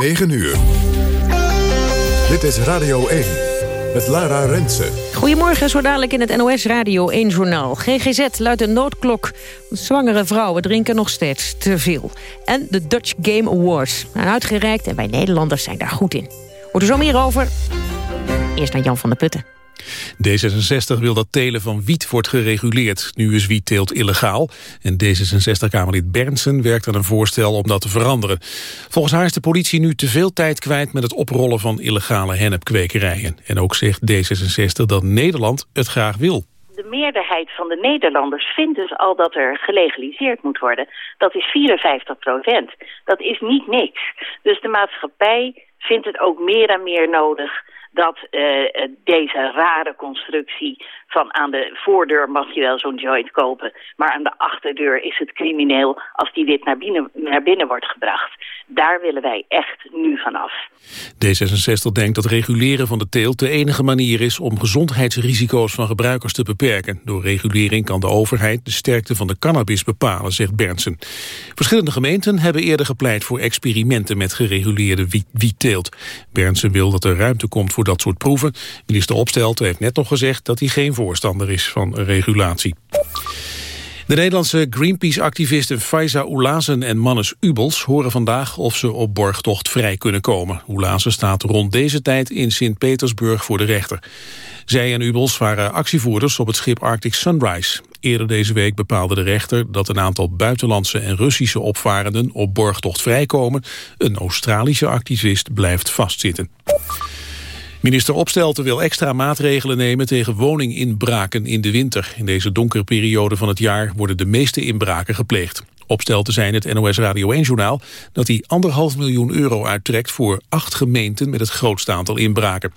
9 uur. Dit is Radio 1 met Lara Rensen. Goedemorgen, zo dadelijk in het NOS Radio 1-journaal. GGZ luidt een noodklok. Zwangere vrouwen drinken nog steeds te veel. En de Dutch Game Awards. Uitgereikt en wij Nederlanders zijn daar goed in. Hoort er zo meer over. Eerst naar Jan van der Putten. D66 wil dat telen van wiet wordt gereguleerd. Nu is wietteelt illegaal. En D66-Kamerlid Bernsen werkt aan een voorstel om dat te veranderen. Volgens haar is de politie nu te veel tijd kwijt... met het oprollen van illegale hennepkwekerijen. En ook zegt D66 dat Nederland het graag wil. De meerderheid van de Nederlanders vindt dus al dat er gelegaliseerd moet worden. Dat is 54 procent. Dat is niet niks. Dus de maatschappij vindt het ook meer en meer nodig dat uh, deze rare constructie van aan de voordeur mag je wel zo'n joint kopen, maar aan de achterdeur is het crimineel als die dit naar binnen, naar binnen wordt gebracht. Daar willen wij echt nu vanaf. D66 denkt dat reguleren van de teelt de enige manier is om gezondheidsrisico's van gebruikers te beperken. Door regulering kan de overheid de sterkte van de cannabis bepalen, zegt Berndsen. Verschillende gemeenten hebben eerder gepleit voor experimenten met gereguleerde wietteelt. Berndsen wil dat er ruimte komt voor dat soort proeven. Minister Opstelten heeft net nog gezegd dat hij geen voorstander is van regulatie. De Nederlandse Greenpeace-activisten Faiza Oelazen en Mannes Ubels horen vandaag of ze op borgtocht vrij kunnen komen. Oelazen staat rond deze tijd in Sint-Petersburg voor de rechter. Zij en Ubels waren actievoerders op het schip Arctic Sunrise. Eerder deze week bepaalde de rechter dat een aantal buitenlandse en Russische opvarenden op borgtocht vrijkomen. Een Australische activist blijft vastzitten. Minister Opstelten wil extra maatregelen nemen tegen woninginbraken in de winter. In deze donkere periode van het jaar worden de meeste inbraken gepleegd. Opstelten zijn het NOS Radio 1-journaal dat hij anderhalf miljoen euro uittrekt voor acht gemeenten met het grootste aantal inbraken.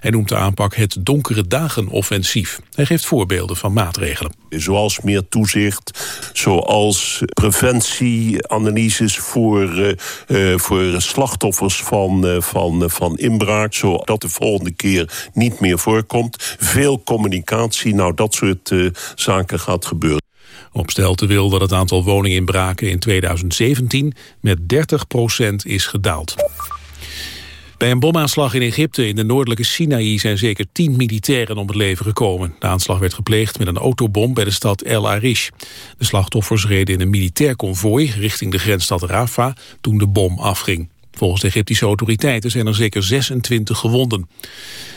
Hij noemt de aanpak het donkere dagen-offensief. Hij geeft voorbeelden van maatregelen. Zoals meer toezicht, zoals preventieanalyses voor, uh, uh, voor slachtoffers van, uh, van, van inbraak, zodat de volgende keer niet meer voorkomt. Veel communicatie, nou dat soort zaken gaat gebeuren. Opstelten wil dat het aantal woninginbraken in 2017 met 30% is gedaald. Bij een bomaanslag in Egypte in de noordelijke Sinaï zijn zeker tien militairen om het leven gekomen. De aanslag werd gepleegd met een autobom bij de stad El Arish. De slachtoffers reden in een militair konvooi richting de grensstad Rafah toen de bom afging. Volgens de Egyptische autoriteiten zijn er zeker 26 gewonden.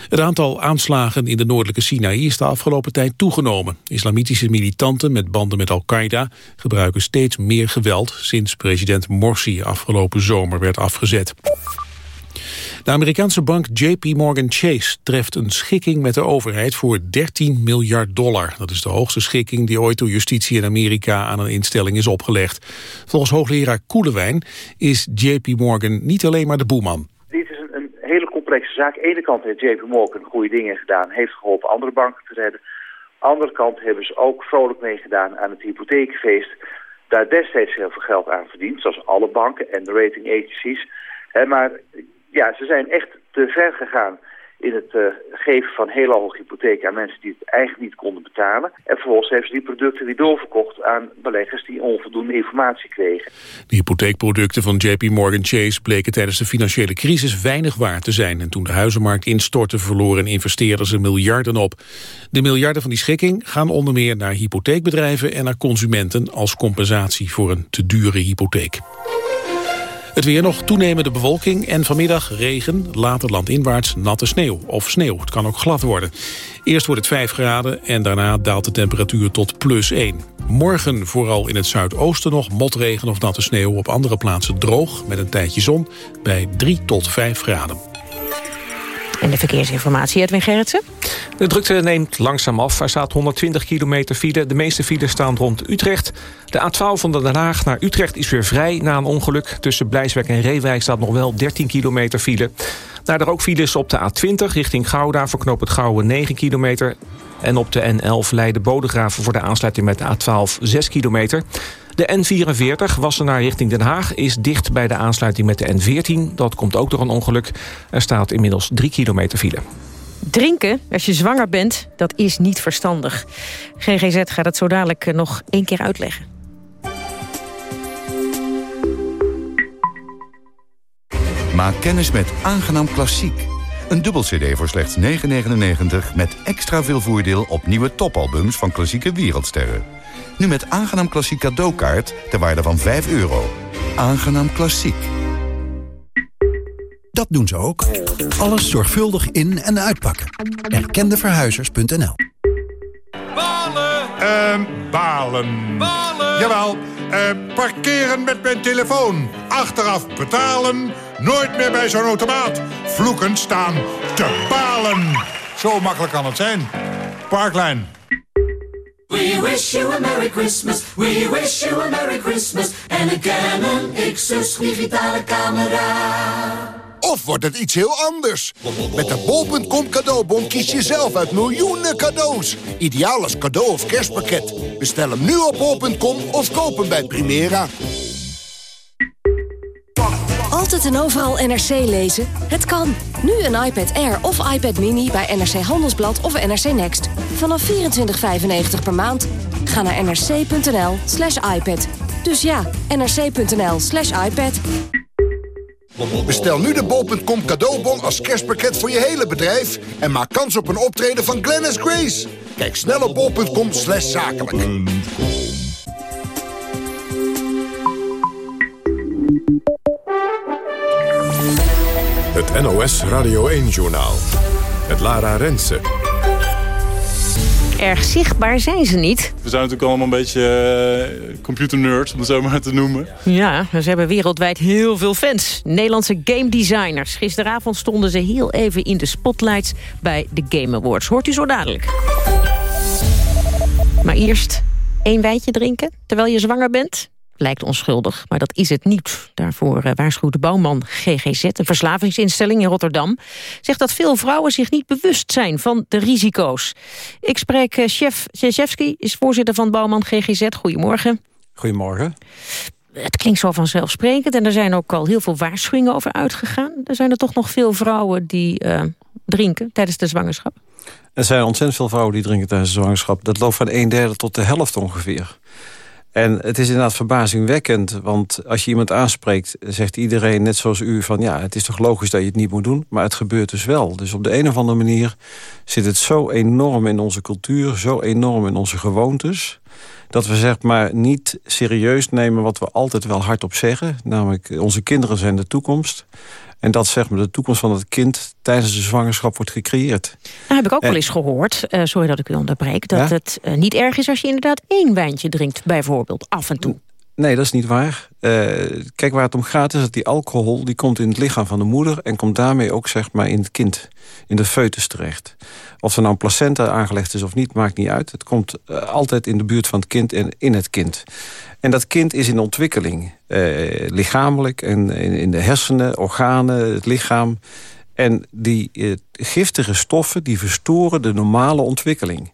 Het aantal aanslagen in de noordelijke Sinaï is de afgelopen tijd toegenomen. Islamitische militanten met banden met Al-Qaeda gebruiken steeds meer geweld... sinds president Morsi afgelopen zomer werd afgezet. De Amerikaanse bank JP Morgan Chase treft een schikking met de overheid voor 13 miljard dollar. Dat is de hoogste schikking die ooit door justitie in Amerika aan een instelling is opgelegd. Volgens hoogleraar Koelewijn is JP Morgan niet alleen maar de boeman. Dit is een, een hele complexe zaak. Aan de ene kant heeft JP Morgan goede dingen gedaan, heeft geholpen andere banken te redden. Aan de andere kant hebben ze ook vrolijk meegedaan aan het hypotheekfeest. Daar destijds heel veel geld aan verdiend, zoals alle banken en de rating agencies. maar ja, ze zijn echt te ver gegaan in het uh, geven van hele hoge hypotheken aan mensen die het eigenlijk niet konden betalen. En vervolgens hebben ze die producten weer doorverkocht aan beleggers die onvoldoende informatie kregen. De hypotheekproducten van JP Morgan Chase bleken tijdens de financiële crisis weinig waard te zijn. En toen de huizenmarkt instortte verloren investeerders er miljarden op. De miljarden van die schikking gaan onder meer naar hypotheekbedrijven en naar consumenten als compensatie voor een te dure hypotheek. Het weer nog toenemende bewolking en vanmiddag regen, later landinwaarts natte sneeuw of sneeuw. Het kan ook glad worden. Eerst wordt het 5 graden en daarna daalt de temperatuur tot plus 1. Morgen vooral in het zuidoosten nog motregen of natte sneeuw. Op andere plaatsen droog met een tijdje zon bij 3 tot 5 graden. En de verkeersinformatie, Edwin Gerritsen? De drukte neemt langzaam af. Er staat 120 kilometer file. De meeste files staan rond Utrecht. De A12 van Den Haag naar Utrecht is weer vrij na een ongeluk. Tussen Blijswijk en Reewijk staat nog wel 13 kilometer file. Daar er ook files op de A20 richting Gouda... verknoopt het Gouwen 9 kilometer. En op de N11 Leiden Bodegraven voor de aansluiting met de A12 6 kilometer. De N44 Wassenaar richting Den Haag is dicht bij de aansluiting met de N14. Dat komt ook door een ongeluk. Er staat inmiddels 3 kilometer file. Drinken, als je zwanger bent, dat is niet verstandig. GGZ gaat het zo dadelijk eh, nog één keer uitleggen. Maak kennis met Aangenaam Klassiek. Een dubbel cd voor slechts 9,99 met extra veel voordeel op nieuwe topalbums van klassieke wereldsterren. Nu met Aangenaam Klassiek cadeaukaart ter waarde van 5 euro. Aangenaam Klassiek. Dat doen ze ook. Alles zorgvuldig in- en uitpakken. Erkendeverhuizers.nl Balen! Ehm, balen. Balen! Jawel, eh, parkeren met mijn telefoon. Achteraf betalen. Nooit meer bij zo'n automaat. Vloekend staan te balen. Zo makkelijk kan het zijn. Parklijn. We wish you a Merry Christmas. We wish you a Merry Christmas. En een Canon Xus digitale camera. Of wordt het iets heel anders? Met de bol.com cadeaubon kies je zelf uit miljoenen cadeaus. Ideaal als cadeau of kerstpakket. Bestel hem nu op bol.com of koop hem bij Primera. Altijd en overal NRC lezen? Het kan. Nu een iPad Air of iPad Mini bij NRC Handelsblad of NRC Next. Vanaf 24,95 per maand. Ga naar nrc.nl slash iPad. Dus ja, nrc.nl slash iPad. Bestel nu de bol.com cadeaubon als kerstpakket voor je hele bedrijf... en maak kans op een optreden van Glennis Grace. Kijk snel op bol.com slash zakelijk. Het NOS Radio 1-journaal. Het Lara Rensen. Erg zichtbaar zijn ze niet. We zijn natuurlijk allemaal een beetje uh, computernerds, om het zo maar te noemen. Ja, ze hebben wereldwijd heel veel fans. Nederlandse game designers. Gisteravond stonden ze heel even in de spotlights bij de Game Awards. Hoort u zo dadelijk. Maar eerst één wijntje drinken terwijl je zwanger bent lijkt onschuldig, maar dat is het niet. Daarvoor uh, waarschuwt de bouwman GGZ, een verslavingsinstelling in Rotterdam... zegt dat veel vrouwen zich niet bewust zijn van de risico's. Ik spreek uh, chef Sjeszewski, is voorzitter van bouwman GGZ. Goedemorgen. Goedemorgen. Het klinkt zo vanzelfsprekend en er zijn ook al heel veel waarschuwingen over uitgegaan. Er zijn er toch nog veel vrouwen die uh, drinken tijdens de zwangerschap? Er zijn ontzettend veel vrouwen die drinken tijdens de zwangerschap. Dat loopt van een derde tot de helft ongeveer. En het is inderdaad verbazingwekkend, want als je iemand aanspreekt... zegt iedereen, net zoals u, van ja, het is toch logisch dat je het niet moet doen... maar het gebeurt dus wel. Dus op de een of andere manier zit het zo enorm in onze cultuur... zo enorm in onze gewoontes... dat we zeg maar niet serieus nemen wat we altijd wel hardop zeggen. Namelijk, onze kinderen zijn de toekomst... En dat zeg maar, de toekomst van het kind tijdens de zwangerschap wordt gecreëerd. Nou heb ik ook wel eens gehoord, uh, sorry dat ik u onderbreek... dat ja? het uh, niet erg is als je inderdaad één wijntje drinkt, bijvoorbeeld, af en toe. Nee, dat is niet waar. Uh, kijk, waar het om gaat is dat die alcohol... die komt in het lichaam van de moeder... en komt daarmee ook zeg maar, in het kind, in de foetus terecht. Of er nou een placenta aangelegd is of niet, maakt niet uit. Het komt uh, altijd in de buurt van het kind en in het kind. En dat kind is in ontwikkeling. Uh, lichamelijk en in, in, de hersenen, organen, het lichaam. En die giftige stoffen die verstoren de normale ontwikkeling.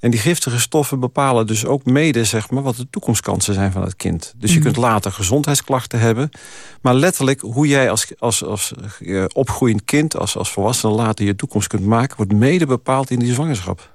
En die giftige stoffen bepalen dus ook mede zeg maar, wat de toekomstkansen zijn van het kind. Dus je kunt later gezondheidsklachten hebben. Maar letterlijk hoe jij als, als, als uh, opgroeiend kind, als, als volwassene later je toekomst kunt maken... wordt mede bepaald in die zwangerschap.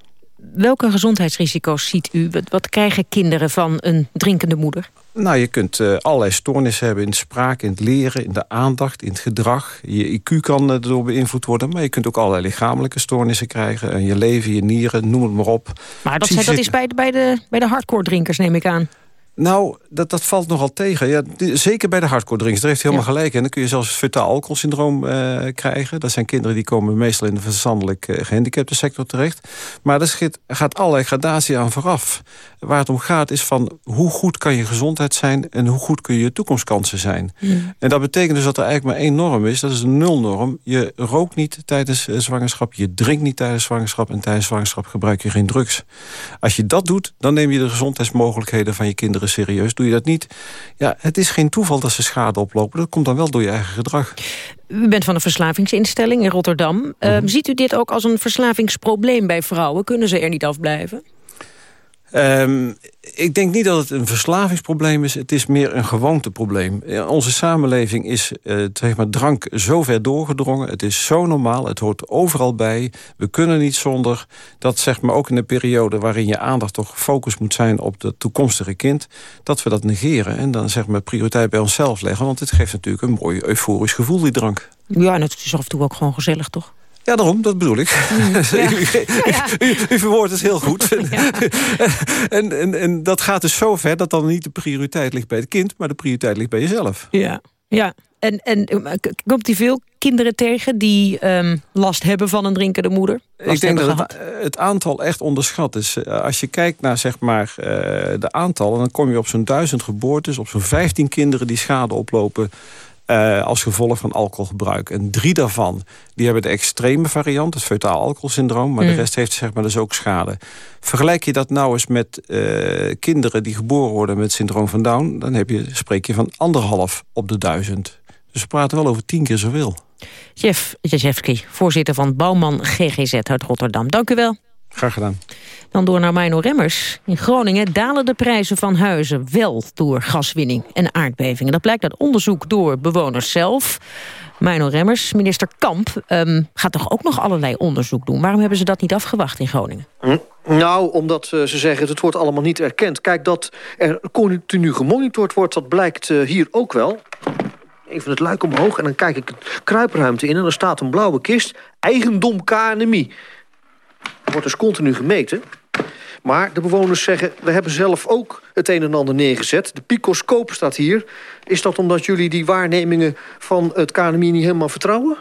Welke gezondheidsrisico's ziet u? Wat krijgen kinderen van een drinkende moeder? Nou, je kunt uh, allerlei stoornissen hebben in de spraak, in het leren, in de aandacht, in het gedrag. Je IQ kan uh, erdoor beïnvloed worden, maar je kunt ook allerlei lichamelijke stoornissen krijgen. En je leven, je nieren, noem het maar op. Maar dat, zijn, dat is bij de, bij, de, bij de hardcore drinkers, neem ik aan. Nou, dat, dat valt nogal tegen. Ja, zeker bij de hardcore drinkers. Daar heeft helemaal ja. gelijk. En dan kun je zelfs fetaal alcoholsyndroom uh, krijgen. Dat zijn kinderen die komen meestal in de verstandelijk uh, gehandicapte sector terecht. Maar er gaat allerlei gradatie aan vooraf. Waar het om gaat is van hoe goed kan je gezondheid zijn... en hoe goed kun je toekomstkansen zijn. En dat betekent dus dat er eigenlijk maar één norm is. Dat is een nulnorm. Je rookt niet tijdens uh, zwangerschap. Je drinkt niet tijdens zwangerschap. En tijdens zwangerschap gebruik je geen drugs. Als je dat doet, dan neem je de gezondheidsmogelijkheden van je kinderen serieus. Doe je dat niet, ja, het is geen toeval dat ze schade oplopen. Dat komt dan wel door je eigen gedrag. U bent van een verslavingsinstelling in Rotterdam. -hmm. uh, ziet u dit ook als een verslavingsprobleem bij vrouwen? Kunnen ze er niet afblijven? Ehm, ik denk niet dat het een verslavingsprobleem is. Het is meer een gewoonteprobleem. Onze samenleving is uh, zeg maar, drank zo ver doorgedrongen. Het is zo normaal. Het hoort overal bij. We kunnen niet zonder. Dat zeg maar ook in de periode waarin je aandacht toch gefocust moet zijn op het toekomstige kind. Dat we dat negeren en dan zeg maar prioriteit bij onszelf leggen. Want het geeft natuurlijk een mooi euforisch gevoel, die drank. Ja, en het is af en toe ook gewoon gezellig, toch? Ja, daarom, dat bedoel ik. Mm, ja. u, u, verwoordt het heel goed. en, en, en dat gaat dus zo ver dat dan niet de prioriteit ligt bij het kind... maar de prioriteit ligt bij jezelf. Ja, ja. En, en komt hij veel kinderen tegen die um, last hebben van een drinkende moeder? ik denk dat het, het, aantal echt onderschat is. Eh, als je kijkt naar zeg maar, uh, de aantallen... dan kom je op zo'n duizend geboortes... op zo'n 15 kinderen die schade oplopen uh, als gevolg van alcoholgebruik. En drie daarvan die hebben de extreme variant, het fetaal alcoholsyndroom... maar de mm. rest heeft zeg maar, dus ook schade. Vergelijk je dat nou eens met uh, kinderen die geboren worden met syndroom van Down... dan heb je, spreek je van anderhalf op de duizend. Dus we praten wel over tien keer zoveel. Jeff Jajewski, voorzitter van Bouwman GGZ uit Rotterdam. Dank u wel. Graag gedaan. Dan door naar Mino Remmers. In Groningen dalen de prijzen van huizen wel door gaswinning en aardbevingen. Dat blijkt uit onderzoek door bewoners zelf. Mino Remmers, minister Kamp, um, gaat toch ook nog allerlei onderzoek doen. Waarom hebben ze dat niet afgewacht in Groningen? Hm? Nou, omdat uh, ze zeggen het wordt allemaal niet erkend. Kijk, dat er continu gemonitord wordt, dat blijkt uh, hier ook wel even het luik omhoog en dan kijk ik het kruipruimte in... en er staat een blauwe kist, eigendom KNMI. Wordt dus continu gemeten. Maar de bewoners zeggen, we hebben zelf ook het een en ander neergezet. De picoscoop staat hier. Is dat omdat jullie die waarnemingen van het KNMI niet helemaal vertrouwen?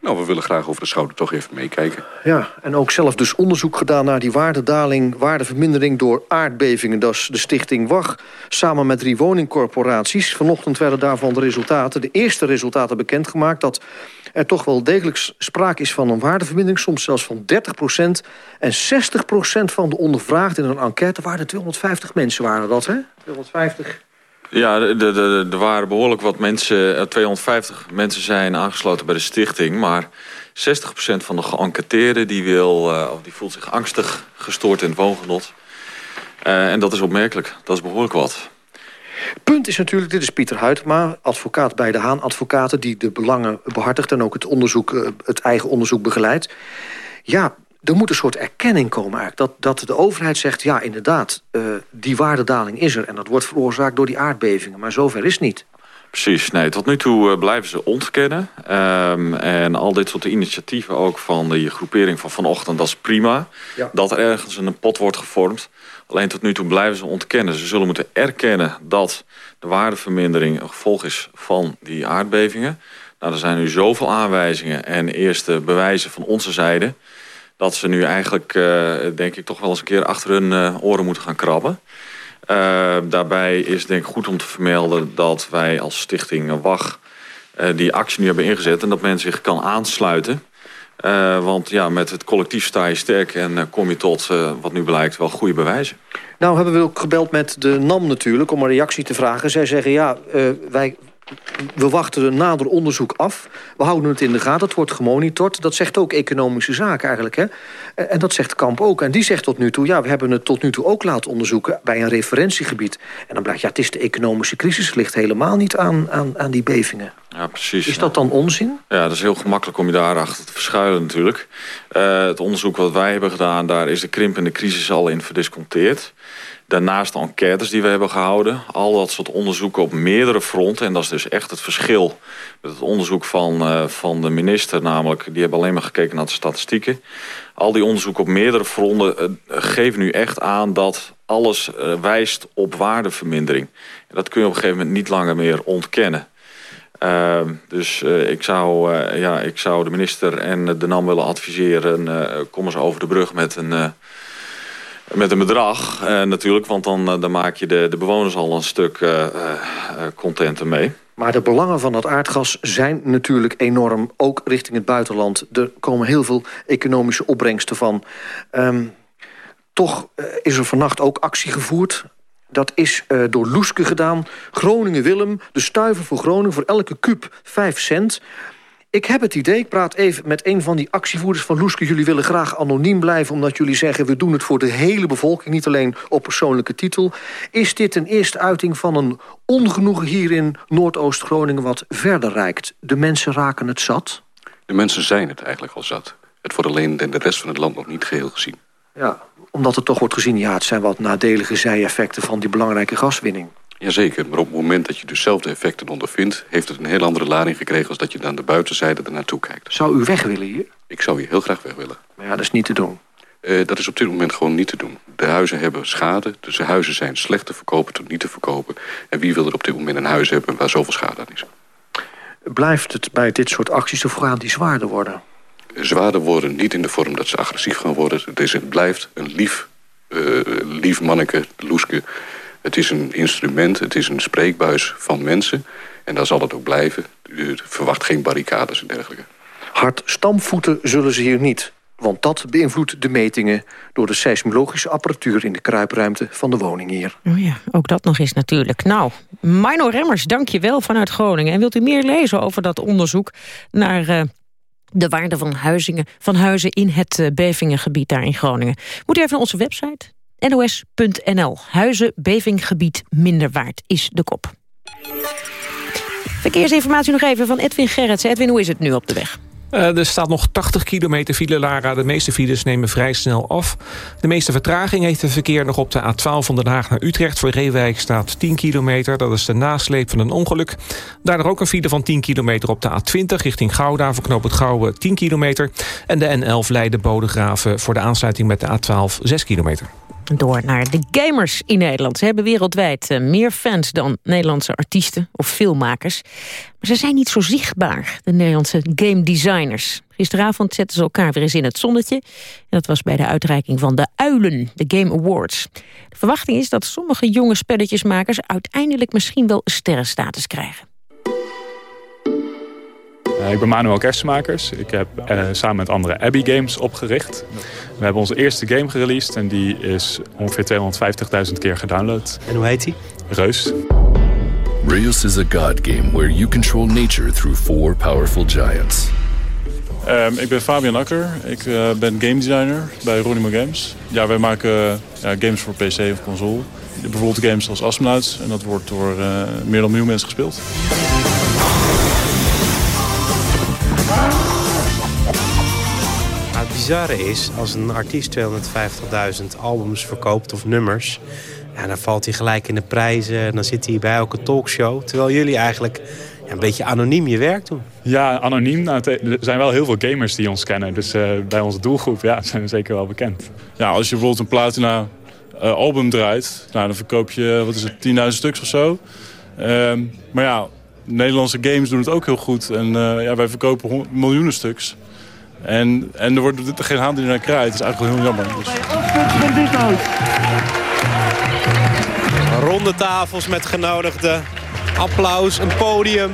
Nou, we willen graag over de schouder toch even meekijken. Ja, en ook zelf dus onderzoek gedaan naar die waardedaling... waardevermindering door aardbevingen. Dat is de stichting WAG, samen met drie woningcorporaties. Vanochtend werden daarvan de resultaten, de eerste resultaten bekendgemaakt... dat er toch wel degelijk sprake is van een waardevermindering... soms zelfs van 30% En 60% van de ondervraagden in een enquête... waren 250 mensen, waren dat, hè? 250 ja, er waren behoorlijk wat mensen, 250 eh, mensen zijn aangesloten bij de stichting. Maar 60% van de geënquêteerden die, wil, uh, die voelt zich angstig gestoord in het woongenot. Uh, en dat is opmerkelijk. Dat is behoorlijk wat. Punt is natuurlijk, dit is Pieter Huytema, advocaat bij de Haan. Advocaten die de belangen behartigt en ook het, onderzoek, het eigen onderzoek begeleidt. Ja, er moet een soort erkenning komen eigenlijk. Dat, dat de overheid zegt, ja inderdaad, uh, die waardedaling is er... en dat wordt veroorzaakt door die aardbevingen. Maar zover is het niet. Precies, nee, tot nu toe uh, blijven ze ontkennen. Um, en al dit soort initiatieven ook van die groepering van vanochtend, dat is prima. Ja. Dat er ergens een pot wordt gevormd. Alleen tot nu toe blijven ze ontkennen. Ze zullen moeten erkennen dat de waardevermindering een gevolg is van die aardbevingen. Nou, er zijn nu zoveel aanwijzingen en eerste bewijzen van onze zijde dat ze nu eigenlijk, uh, denk ik, toch wel eens een keer achter hun uh, oren moeten gaan krabben. Uh, daarbij is denk ik goed om te vermelden dat wij als stichting WAG die actie nu hebben ingezet... en dat men zich kan aansluiten. Want ja, met het collectief sta je sterk en kom je tot, wat nu blijkt, wel goede bewijzen. Nou hebben we ook gebeld met de NAM natuurlijk om een reactie te vragen. Zij zeggen, ja, wij we wachten een nader onderzoek af. We houden het in de gaten, het wordt gemonitord. Dat zegt ook economische zaken eigenlijk. Hè? En dat zegt Kamp ook. En die zegt tot nu toe, ja, we hebben het tot nu toe ook laten onderzoeken... bij een referentiegebied. En dan blijkt, ja, het is de economische crisis. Het ligt helemaal niet aan, aan, aan die bevingen. Ja, precies. Is dat dan onzin? Ja, dat is heel gemakkelijk om je daarachter te verschuilen natuurlijk. Uh, het onderzoek wat wij hebben gedaan, daar is de krimpende crisis al in verdisconteerd. Daarnaast de enquêtes die we hebben gehouden. Al dat soort onderzoeken op meerdere fronten. En dat is dus echt het verschil met het onderzoek van, uh, van de minister. Namelijk, die hebben alleen maar gekeken naar de statistieken. Al die onderzoeken op meerdere fronten uh, geven nu echt aan dat alles uh, wijst op waardevermindering. Dat kun je op een gegeven moment niet langer meer ontkennen. Ehm, dus ik, zou, ja, ik zou de minister en de NAM willen adviseren... kom eens over de brug met een met een bedrag uh, natuurlijk, want dan, uh, dan maak je de, de bewoners al een stuk uh, contenter mee. Maar de belangen van dat aardgas zijn natuurlijk enorm, ook richting het buitenland. Er komen heel veel economische opbrengsten van. Um, toch is er vannacht ook actie gevoerd. Dat is door Loeske gedaan. Groningen-Willem, de stuiver voor Groningen... voor elke kuub 5 cent. Ik heb het idee, ik praat even met een van die actievoerders van Loeske... jullie willen graag anoniem blijven omdat jullie zeggen... we doen het voor de hele bevolking, niet alleen op persoonlijke titel. Is dit een eerste uiting van een ongenoegen hier in Noordoost-Groningen... wat verder reikt? De mensen raken het zat? De mensen zijn het eigenlijk al zat. Het wordt alleen in de rest van het land nog niet geheel gezien. Ja, omdat het toch wordt gezien... ja, het zijn wat nadelige zijeffecten van die belangrijke gaswinning. Jazeker, maar op het moment dat je dezelfde effecten ondervindt... heeft het een heel andere lading gekregen... als dat je aan de buitenzijde ernaartoe kijkt. Zou u weg willen hier? Ik zou hier heel graag weg willen. Maar ja, dat is niet te doen. Uh, dat is op dit moment gewoon niet te doen. De huizen hebben schade, dus de huizen zijn slecht te verkopen tot niet te verkopen. En wie wil er op dit moment een huis hebben waar zoveel schade aan is? Blijft het bij dit soort acties of gaan die zwaarder worden? Zwaarder worden niet in de vorm dat ze agressief gaan worden. Het, blijft een lief, uh, lief manneke, loeske het is een instrument, het is een spreekbuis van mensen. En daar zal het ook blijven. U verwacht geen barricades en dergelijke. Hard stampvoeten zullen ze hier niet. Want dat beïnvloedt de metingen door de seismologische apparatuur... in de kruipruimte van de woning hier. Oh ja, ook dat nog eens natuurlijk. Nou, Mino Remmers, dank je wel vanuit Groningen. En wilt u meer lezen over dat onderzoek naar... Uh, de waarde van, huizingen, van huizen in het uh, bevingengebied daar in Groningen. Moet u even naar onze website nos.nl. Huizen, bevinggebied minder waard is de kop. Verkeersinformatie nog even van Edwin Gerritsen. Edwin, hoe is het nu op de weg? Uh, er staat nog 80 kilometer file, Lara. De meeste files nemen vrij snel af. De meeste vertraging heeft het verkeer nog op de A12 van Den Haag naar Utrecht. Voor Reewijk staat 10 kilometer. Dat is de nasleep van een ongeluk. Daardoor ook een file van 10 kilometer op de A20 richting Gouda. Voor knoop het Gouwen 10 kilometer. En de N11 Leiden-Bodegraven voor de aansluiting met de A12 6 kilometer. Door naar de gamers in Nederland. Ze hebben wereldwijd eh, meer fans dan Nederlandse artiesten of filmmakers. Maar ze zijn niet zo zichtbaar, de Nederlandse game designers. Gisteravond zetten ze elkaar weer eens in het zonnetje. En dat was bij de uitreiking van de Uilen, de Game Awards. De verwachting is dat sommige jonge spelletjesmakers... uiteindelijk misschien wel sterrenstatus krijgen. Uh, ik ben Manuel Kerstmakers. Ik heb uh, samen met andere Abbey Games opgericht. We hebben onze eerste game gereleased en die is ongeveer 250.000 keer gedownload. En hoe heet die? Reus. Reus is a god game where you control nature through four powerful giants. Um, ik ben Fabian Akker. Ik uh, ben game designer bij Ronimo Games. Ja, wij maken games voor PC of console. Bijvoorbeeld games als Astronauts. En dat wordt door meer dan een miljoen mensen gespeeld. Bizarre is, als een artiest 250.000 albums verkoopt of nummers... Ja, dan valt hij gelijk in de prijzen en dan zit hij bij elke talkshow. Terwijl jullie eigenlijk ja, een beetje anoniem je werk doen. Ja, anoniem. Nou, er zijn wel heel veel gamers die ons kennen. Dus uh, bij onze doelgroep ja, zijn we zeker wel bekend. Ja, als je bijvoorbeeld een platina uh, album draait... Nou, dan verkoop je, wat is het, 10.000 stuks of zo. Uh, maar ja, Nederlandse games doen het ook heel goed. En ja, wij verkopen miljoenen stuks. En, en er wordt geen hand die naar krijgt. Dat is eigenlijk wel heel jammer. Dus. Ronde tafels met genodigden. Applaus, een podium,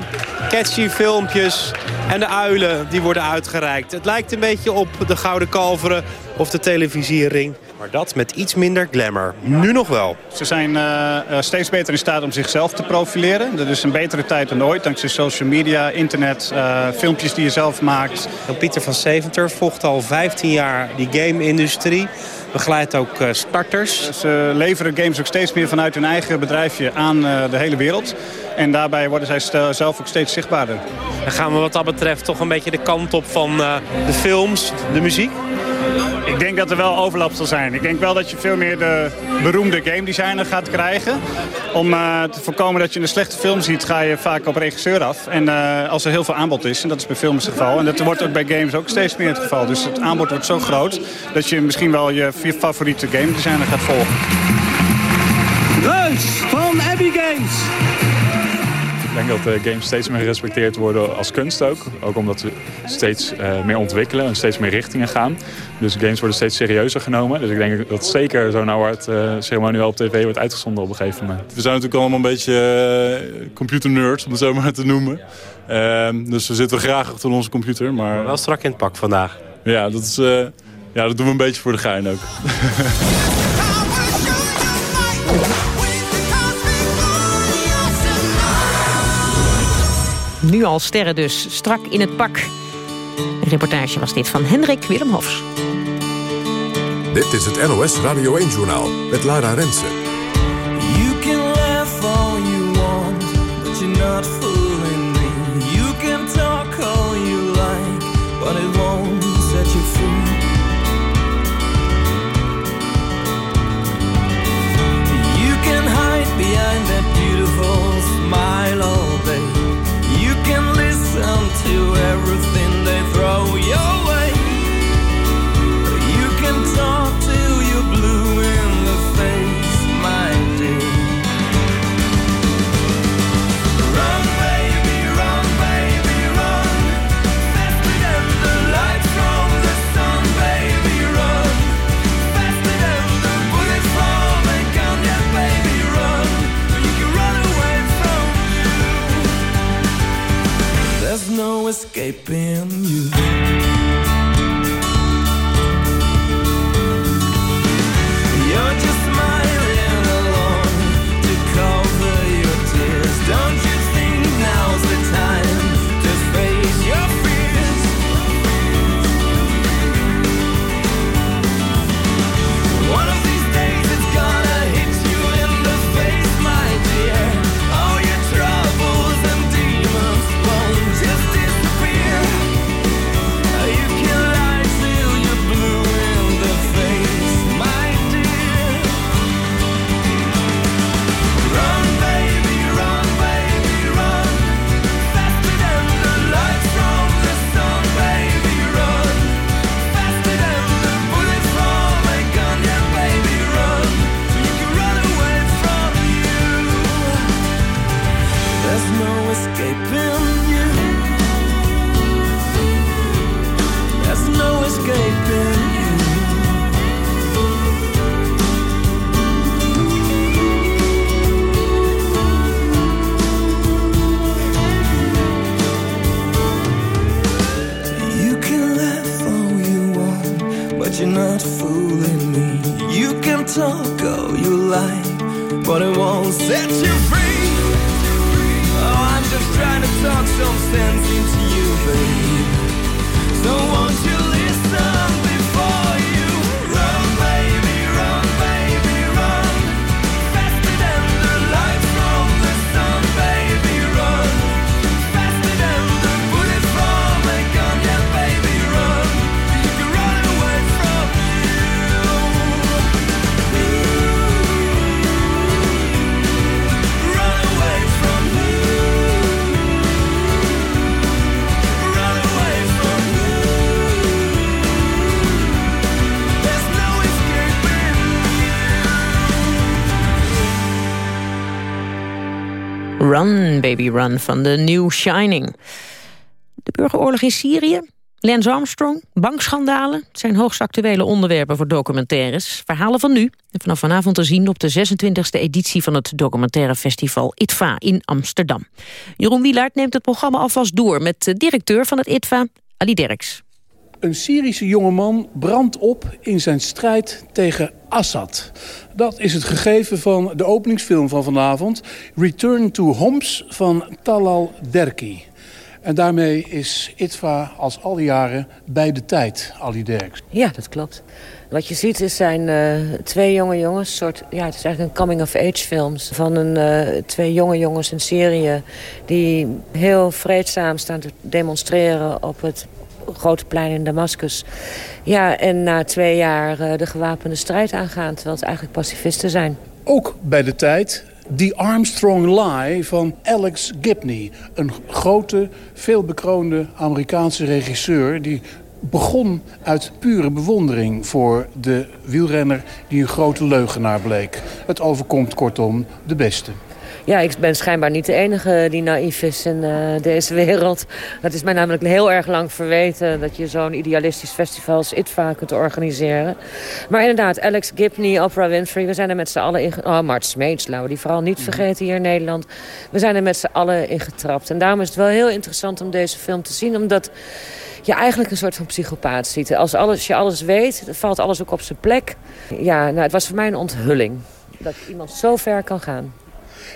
catchy filmpjes en de uilen die worden uitgereikt. Het lijkt een beetje op de Gouden Kalveren of de televisiering. Maar dat met iets minder glamour. Nu nog wel. Ze zijn uh, steeds beter in staat om zichzelf te profileren. Dat is een betere tijd dan ooit. Dankzij social media, internet, uh, filmpjes die je zelf maakt. Pieter van Seventer volgt al 15 jaar die game-industrie. Begeleidt ook starters. Ze leveren games ook steeds meer vanuit hun eigen bedrijfje aan de hele wereld. En daarbij worden zij zelf ook steeds zichtbaarder. Dan gaan we wat dat betreft toch een beetje de kant op van de films, de muziek? Ik denk dat er wel overlap zal zijn. Ik denk wel dat je veel meer de beroemde game designer gaat krijgen. Om uh, te voorkomen dat je een slechte film ziet, ga je vaak op regisseur af. En uh, als er heel veel aanbod is, en dat is bij films het geval. En dat wordt ook bij games ook steeds meer het geval. Dus het aanbod wordt zo groot dat je misschien wel je favoriete game designer gaat volgen. Reus van Abbey Games. Ik denk dat uh, games steeds meer gerespecteerd worden als kunst ook. Ook omdat we steeds uh, meer ontwikkelen en steeds meer richtingen gaan. Dus games worden steeds serieuzer genomen. Dus ik denk dat zeker zo'n award uh, ceremonieel op tv wordt uitgezonden op een gegeven moment. We zijn natuurlijk allemaal een beetje computer nerds, om het zo maar te noemen. Ehm, dus we zitten graag achter onze computer. Maar... Wel strak in het pak vandaag. Ja, dat, is, ja, dat doen we een beetje voor de gein ook. Nu al sterren dus, strak in het pak. Een reportage was dit van Hendrik Willem Hofs. Dit is het NOS Radio 1-journaal met Lara Rensen. To everything escaping you. Run, baby, run van de New Shining. De burgeroorlog in Syrië, Lance Armstrong, bankschandalen... zijn hoogst actuele onderwerpen voor documentaires. Verhalen van nu en vanaf vanavond te zien op de 26e editie... van het documentaire festival ITVA in Amsterdam. Jeroen Wielaert neemt het programma alvast door... met de directeur van het ITVA, Ali Derks. Een Syrische jongeman brandt op in zijn strijd tegen Assad. Dat is het gegeven van de openingsfilm van vanavond... Return to Homs van Talal Derki. En daarmee is ITVA als al die jaren bij de tijd, Ali Derks. Ja, dat klopt. Wat je ziet is zijn eh, twee jonge jongens. Soort, ja, het is eigenlijk een coming-of-age films. Van een, eh, twee jonge jongens in Syrië. Die heel vreedzaam staan te demonstreren op het grote plein in Damascus. Ja, en na twee jaar eh, de gewapende strijd aangaan. Terwijl het eigenlijk pacifisten zijn. Ook bij de tijd The Armstrong Lie van Alex Gibney. Een grote, veelbekroonde Amerikaanse regisseur... die begon uit pure bewondering voor de wielrenner... die een grote leugenaar bleek. Het overkomt kortom de beste. Ja, ik ben schijnbaar niet de enige die naïef is in eh, deze wereld. Het is mij namelijk heel erg lang verweten... dat je zo'n idealistisch festival als ITVA kunt organiseren. Maar inderdaad, Alex Gibney, Oprah Winfrey... we zijn er met z'n allen in... Oh, Mart Smeets, laten we die vooral niet vergeten hier in Nederland. We zijn er met z'n allen in getrapt. En daarom is het wel heel interessant om deze film te zien... omdat je eigenlijk een soort van psychopaat ziet. Als, alles, als je alles weet, valt alles ook op zijn plek. Ja, nou, het was voor mij een onthulling. Dat iemand zo ver kan gaan.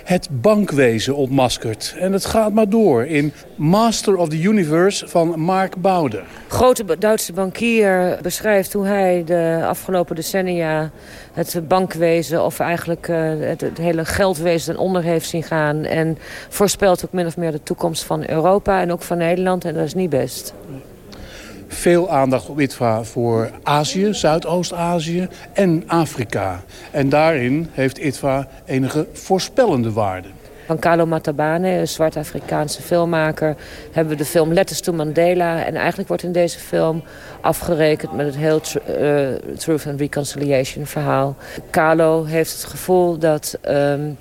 Het bankwezen ontmaskerd. En het gaat maar door in Master of the Universe van Mark Bouder. Grote Duitse bankier beschrijft hoe hij de afgelopen decennia... het bankwezen of eigenlijk het, het, hele geldwezen ten onder heeft zien gaan. En voorspelt ook min of meer de toekomst van Europa en ook van Nederland. En dat is niet best. Veel aandacht op ITVA voor Azië, Zuidoost-Azië en Afrika. En daarin heeft ITVA enige voorspellende waarde. Van Carlo Matabane, een zwart-Afrikaanse filmmaker... hebben we de film Letters to Mandela. En eigenlijk wordt in deze film afgerekend met het heel uh, Truth and Reconciliation verhaal. Carlo heeft het gevoel dat um,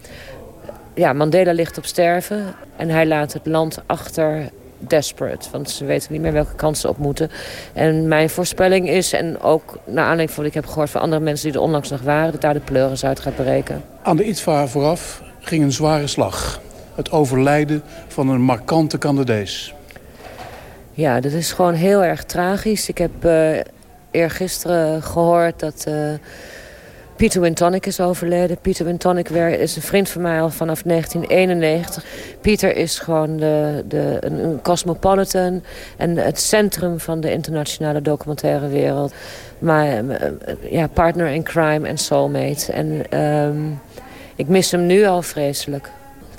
ja, Mandela ligt op sterven... en hij laat het land achter desperate. Want ze weten niet meer welke kansen ze op moeten. En mijn voorspelling is, en ook naar aanleiding van wat ik heb gehoord van andere mensen die er onlangs nog waren... dat daar de pleuris uit gaat breken. Aan de ITVA vooraf ging een zware slag. Het overlijden van een markante Canadees. Ja, dat is gewoon heel erg tragisch. Ik heb uh, eergisteren gehoord dat... Uh, Peter Wintonic is overleden. Peter Wintonic is een vriend van mij al vanaf 1991. Peter is gewoon de, de, een, cosmopolitan en het centrum van de internationale documentaire wereld. Maar ja, partner in crime en soulmate. En um, ik mis hem nu al vreselijk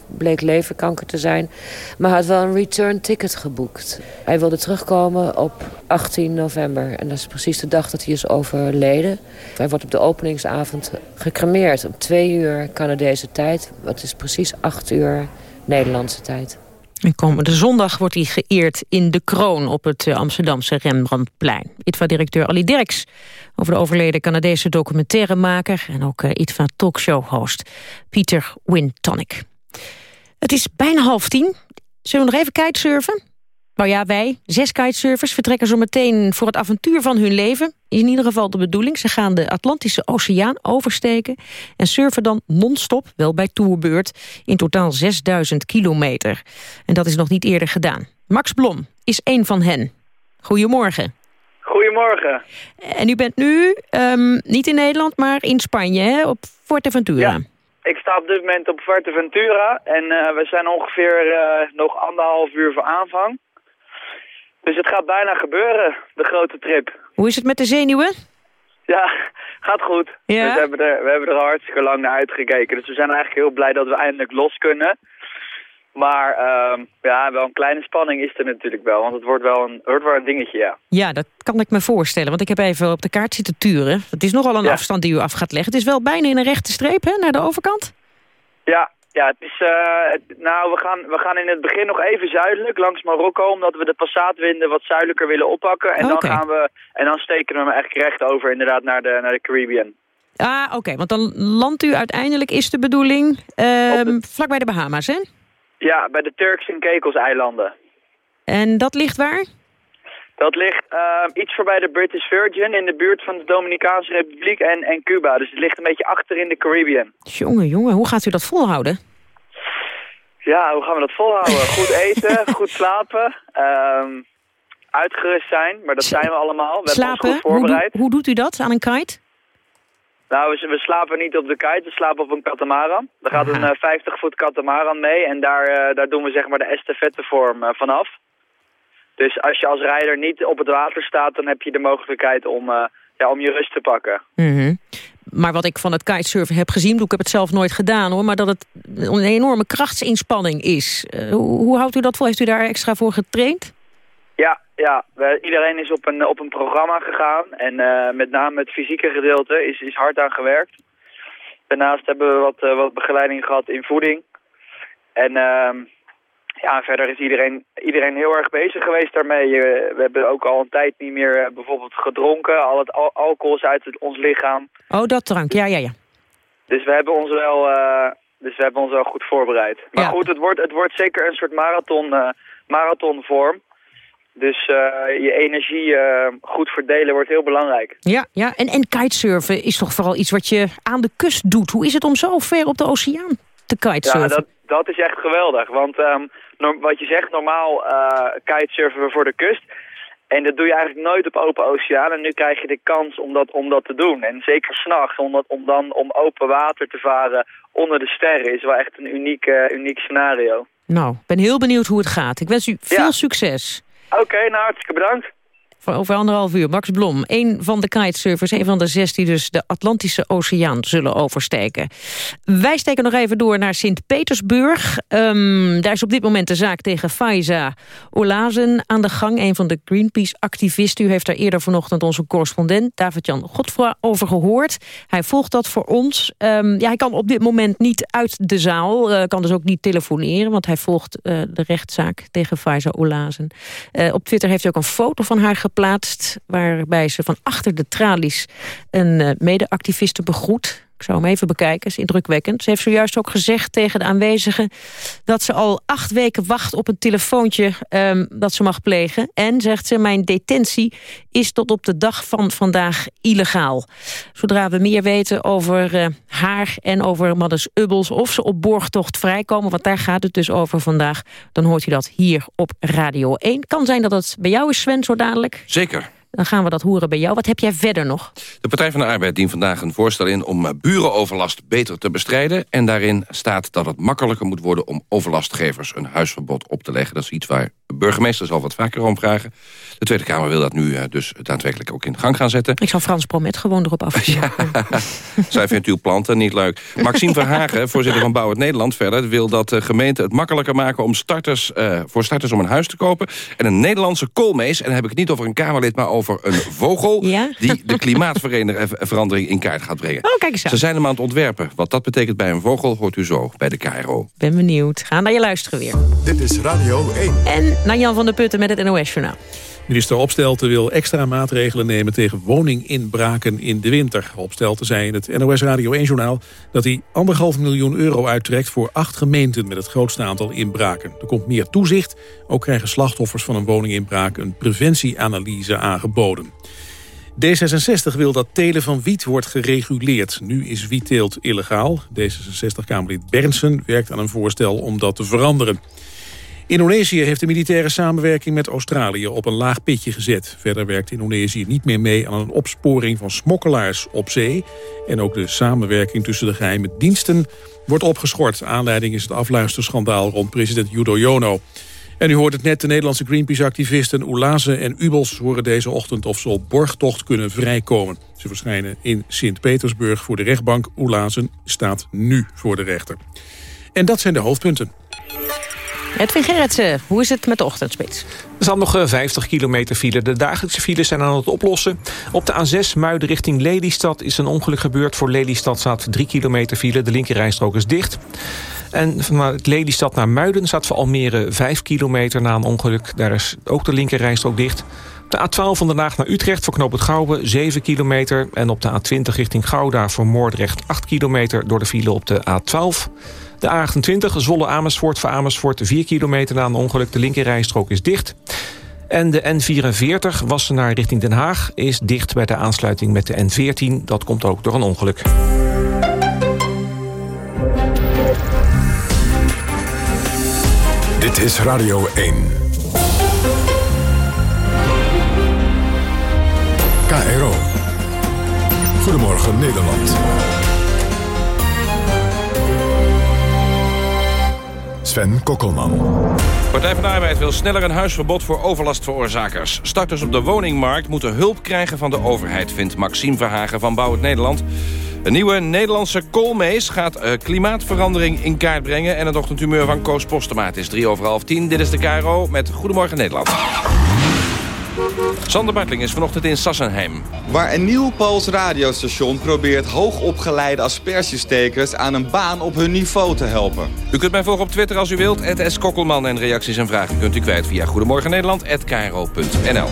bleek leverkanker te zijn. Maar had wel een return ticket geboekt. Hij wilde terugkomen op 18 november. En dat is precies de dag dat hij is overleden. Hij wordt op de openingsavond gecremeerd. Om twee uur Canadese tijd. Wat is precies acht uur Nederlandse tijd. En komende zondag wordt hij geëerd in de kroon op het eh, Amsterdamse Rembrandtplein. ITVA-directeur Ali Derks over de overleden Canadese documentairemaker... en ook uh, ITVA talkshow-host Pieter Wintonic. Het is bijna half tien. Zullen we nog even kitesurfen? Nou ja, wij, zes kitesurfers, vertrekken zo meteen voor het avontuur van hun leven. Is in ieder geval de bedoeling. Ze gaan de Atlantische Oceaan oversteken... en surfen dan non-stop, wel bij toerbeurt, in totaal 6000 kilometer. En dat is nog niet eerder gedaan. Max Blom is één van hen. Goedemorgen. Goedemorgen. En u bent nu um, niet in Nederland, maar in Spanje, hè, op Fuerteventura. Ja. Ik sta op dit moment op Fuerteventura en uh, we zijn ongeveer uh, nog anderhalf uur voor aanvang. Dus het gaat bijna gebeuren, de grote trip. Hoe is het met de zenuwen? Ja, gaat goed. Ja? Dus we, hebben er, we hebben er hartstikke lang naar uitgekeken. Dus we zijn eigenlijk heel blij dat we eindelijk los kunnen. Maar uh, ja, wel een kleine spanning is er natuurlijk wel. Want het wordt wel een, wordt wel een dingetje, ja. Ja, dat kan ik me voorstellen. Want ik heb even op de kaart zitten turen. Het is nogal een ja. afstand die u af gaat leggen. Het is wel bijna in een rechte streep, hè, naar de overkant? Ja, ja het is, uh, nou, we gaan, we gaan in het begin nog even zuidelijk, langs Marokko, omdat we de passaatwinden wat zuidelijker willen oppakken. En, dan, gaan we, en dan steken we hem eigenlijk recht over inderdaad naar de, naar de Caribbean. Ah, oké, want dan landt u uiteindelijk, is de bedoeling, uh, de Bahama's, hè? Ja, bij de Turks en Caicos-eilanden. En dat ligt waar? Dat ligt uh, iets voorbij de British Virgin in de buurt van de Dominicaanse Republiek en, en Cuba. Dus het ligt een beetje achter in de Caribbean. Jongen, jongen, hoe gaat u dat volhouden? Ja, hoe gaan we dat volhouden? Goed eten, goed slapen, um, uitgerust zijn, maar dat zijn we allemaal. We slapen? hebben ons goed voorbereid. Hoe, do hoe doet u dat aan een kite? Nou, we, we, slapen niet op de kite, we slapen op een katamaran. Er gaat een uh, 50 voet katamaran mee en daar, uh, daar doen we zeg maar de estafettevorm uh, vanaf. Dus als je als rijder niet op het water staat, dan heb je de mogelijkheid om, ja, om je rust te pakken. Mm -hmm. Maar wat ik van het kitesurfen heb gezien, ik heb het zelf nooit gedaan hoor, maar dat het een enorme krachtsinspanning is. Hoe, hoe houdt u dat vol? Heeft u daar extra voor getraind? Ja, ja. We, iedereen is op een, op een programma gegaan en uh, met name het fysieke gedeelte is, is hard aan gewerkt. Daarnaast hebben we wat, uh, wat begeleiding gehad in voeding. En uh, ja, verder is iedereen, iedereen heel erg bezig geweest daarmee. we hebben ook al een tijd niet meer bijvoorbeeld gedronken. Al het al alcohol is uit het, ons lichaam. Oh, dat drank. Ja, ja, ja. Dus we hebben ons wel, dus we hebben ons wel goed voorbereid. Maar ja. goed, het wordt, het wordt zeker een soort marathon, marathonvorm. Dus uh, je energie goed verdelen wordt heel belangrijk. Ja, ja. En, en kitesurfen is toch vooral iets wat je aan de kust doet. Hoe is het om zo ver op de oceaan te kitesurfen? Ja, dat, dat is echt geweldig. Want um, wat je zegt, normaal uh, kitesurfen we voor de kust. En dat doe je eigenlijk nooit op open oceaan. En nu krijg je de kans om dat, om dat te doen. En zeker s'nachts, om, dat- om dan om open water te varen onder de sterren... is wel echt een uniek, eh, uniek scenario. Nou, ik ben heel benieuwd hoe het gaat. Ik wens u veel Ja. succes. Oké, nou hartstikke bedankt. Over anderhalf uur. Max Blom, een van de kitesurfers, een van de zes die dus de Atlantische Oceaan zullen oversteken. Wij steken nog even door naar Sint-Petersburg. Ehm, daar is op dit moment de zaak tegen Faiza Olazen aan de gang. Een van de Greenpeace-activisten. U heeft daar eerder vanochtend onze correspondent David-Jan Godfra over gehoord. Hij volgt dat voor ons. Ehm, ja, hij kan op dit moment niet uit de zaal. eh, kan dus ook niet telefoneren, want hij volgt eh, de rechtszaak tegen Faiza Olazen. Eh, op Twitter heeft hij ook een foto van haar geplaatst... waarbij ze van achter de tralies een eh, mede-activiste begroet. Ik zou hem even bekijken, is indrukwekkend. Ze heeft zojuist ook gezegd tegen de aanwezigen... dat ze al acht weken wacht op een telefoontje ehm, dat ze mag plegen. En, zegt ze, mijn detentie is tot op de dag van vandaag illegaal. Zodra we meer weten over eh, haar en over Maddes Ubbels... of ze op borgtocht vrijkomen, want daar gaat het dus over vandaag... dan hoort u dat hier op Radio 1. Kan zijn dat het bij jou is, Sven, zo dadelijk. Zeker. Dan gaan we dat horen bij jou. Wat heb jij verder nog? De Partij van de Arbeid dient vandaag een voorstel in... om burenoverlast beter te bestrijden. En daarin staat dat het makkelijker moet worden... om overlastgevers een huisverbod op te leggen. Dat is iets waar de burgemeester zal wat vaker om vragen. De Tweede Kamer wil dat nu eh, dus daadwerkelijk ook in gang gaan zetten. Ik zal Frans Promet gewoon erop af. Zij vindt uw planten niet leuk. Maxime Verhagen, voorzitter van Bouw het Nederland verder... wil dat de gemeenten het makkelijker maken om starters, eh, voor starters om een huis te kopen. En een Nederlandse koolmees, en dan heb ik het niet over een Kamerlid... maar over een vogel die de klimaatverandering in kaart gaat brengen. Oh, kijk eens aan. Ze zijn hem aan het ontwerpen. Wat dat betekent bij een vogel hoort u zo bij de KRO. Ben benieuwd. Ga naar je luisteren weer. Dit is Radio 1. En naar Jan van der Putten met het NOS-journaal. Minister Opstelten wil extra maatregelen nemen tegen woninginbraken in de winter. Opstelten zei in het NOS Radio 1-journaal dat hij anderhalf miljoen euro uittrekt voor acht gemeenten met het grootste aantal inbraken. Er komt meer toezicht. Ook krijgen slachtoffers van een woninginbraak een preventieanalyse aangeboden. D66 wil dat telen van wiet wordt gereguleerd. Nu is wietteelt illegaal. D66-Kamerlid Bernsen werkt aan een voorstel om dat te veranderen. Indonesië heeft de militaire samenwerking met Australië op een laag pitje gezet. Verder werkt Indonesië niet meer mee aan een opsporing van smokkelaars op zee. En ook de samenwerking tussen de geheime diensten wordt opgeschort. Aanleiding is het afluisterschandaal rond president Yudhoyono. En u hoort het net, de Nederlandse Greenpeace-activisten Oelaze en Ubels... horen deze ochtend of ze op borgtocht kunnen vrijkomen. Ze verschijnen in Sint-Petersburg voor de rechtbank. Oelazen staat nu voor de rechter. En dat zijn de hoofdpunten. Edwin Gerritsen, hoe is het met de ochtendspits? Er staat nog eh, 50 kilometer file. De dagelijkse files zijn aan het oplossen. Op de A6 Muiden richting Lelystad is een ongeluk gebeurd. Voor Lelystad staat 3 kilometer file. De linkerrijstrook is dicht. En vanuit Lelystad naar Muiden staat voor Almere 5 kilometer na een ongeluk. Daar is ook de linkerrijstrook dicht. De A12 van Den Haag naar Utrecht voor Knoop het Gouwe 7 kilometer. En op de A20 richting Gouda voor Moordrecht 8 kilometer door de file op de A12. De A28 Zwolle-Amersfoort voor Amersfoort 4 kilometer na een ongeluk. De linkerrijstrook is dicht. En de N44 Wassenaar richting Den Haag is dicht bij de aansluiting met de N14. Dat komt ook door een ongeluk. Dit is Radio 1. KRO. Goedemorgen Nederland. Sven Kokkelman. Partij van de Arbeid wil sneller een huisverbod voor overlastveroorzakers. Starters op de woningmarkt moeten hulp krijgen van de overheid... vindt Maxime Verhagen van Bouw het Nederland. Een nieuwe Nederlandse koolmees gaat uh, klimaatverandering in kaart brengen... en het ochtendhumeur van Koos Postema. Het is drie over half tien. Dit is de KRO met Goedemorgen Nederland. Sander Bartling is vanochtend in Sassenheim. Waar een nieuw Pools radiostation probeert hoogopgeleide aspergestekers aan een baan op hun niveau te helpen. U kunt mij volgen op Twitter als u wilt, het. Kokkelman. En reacties en vragen kunt u kwijt via Goedemorgen Nederland@kro.nl.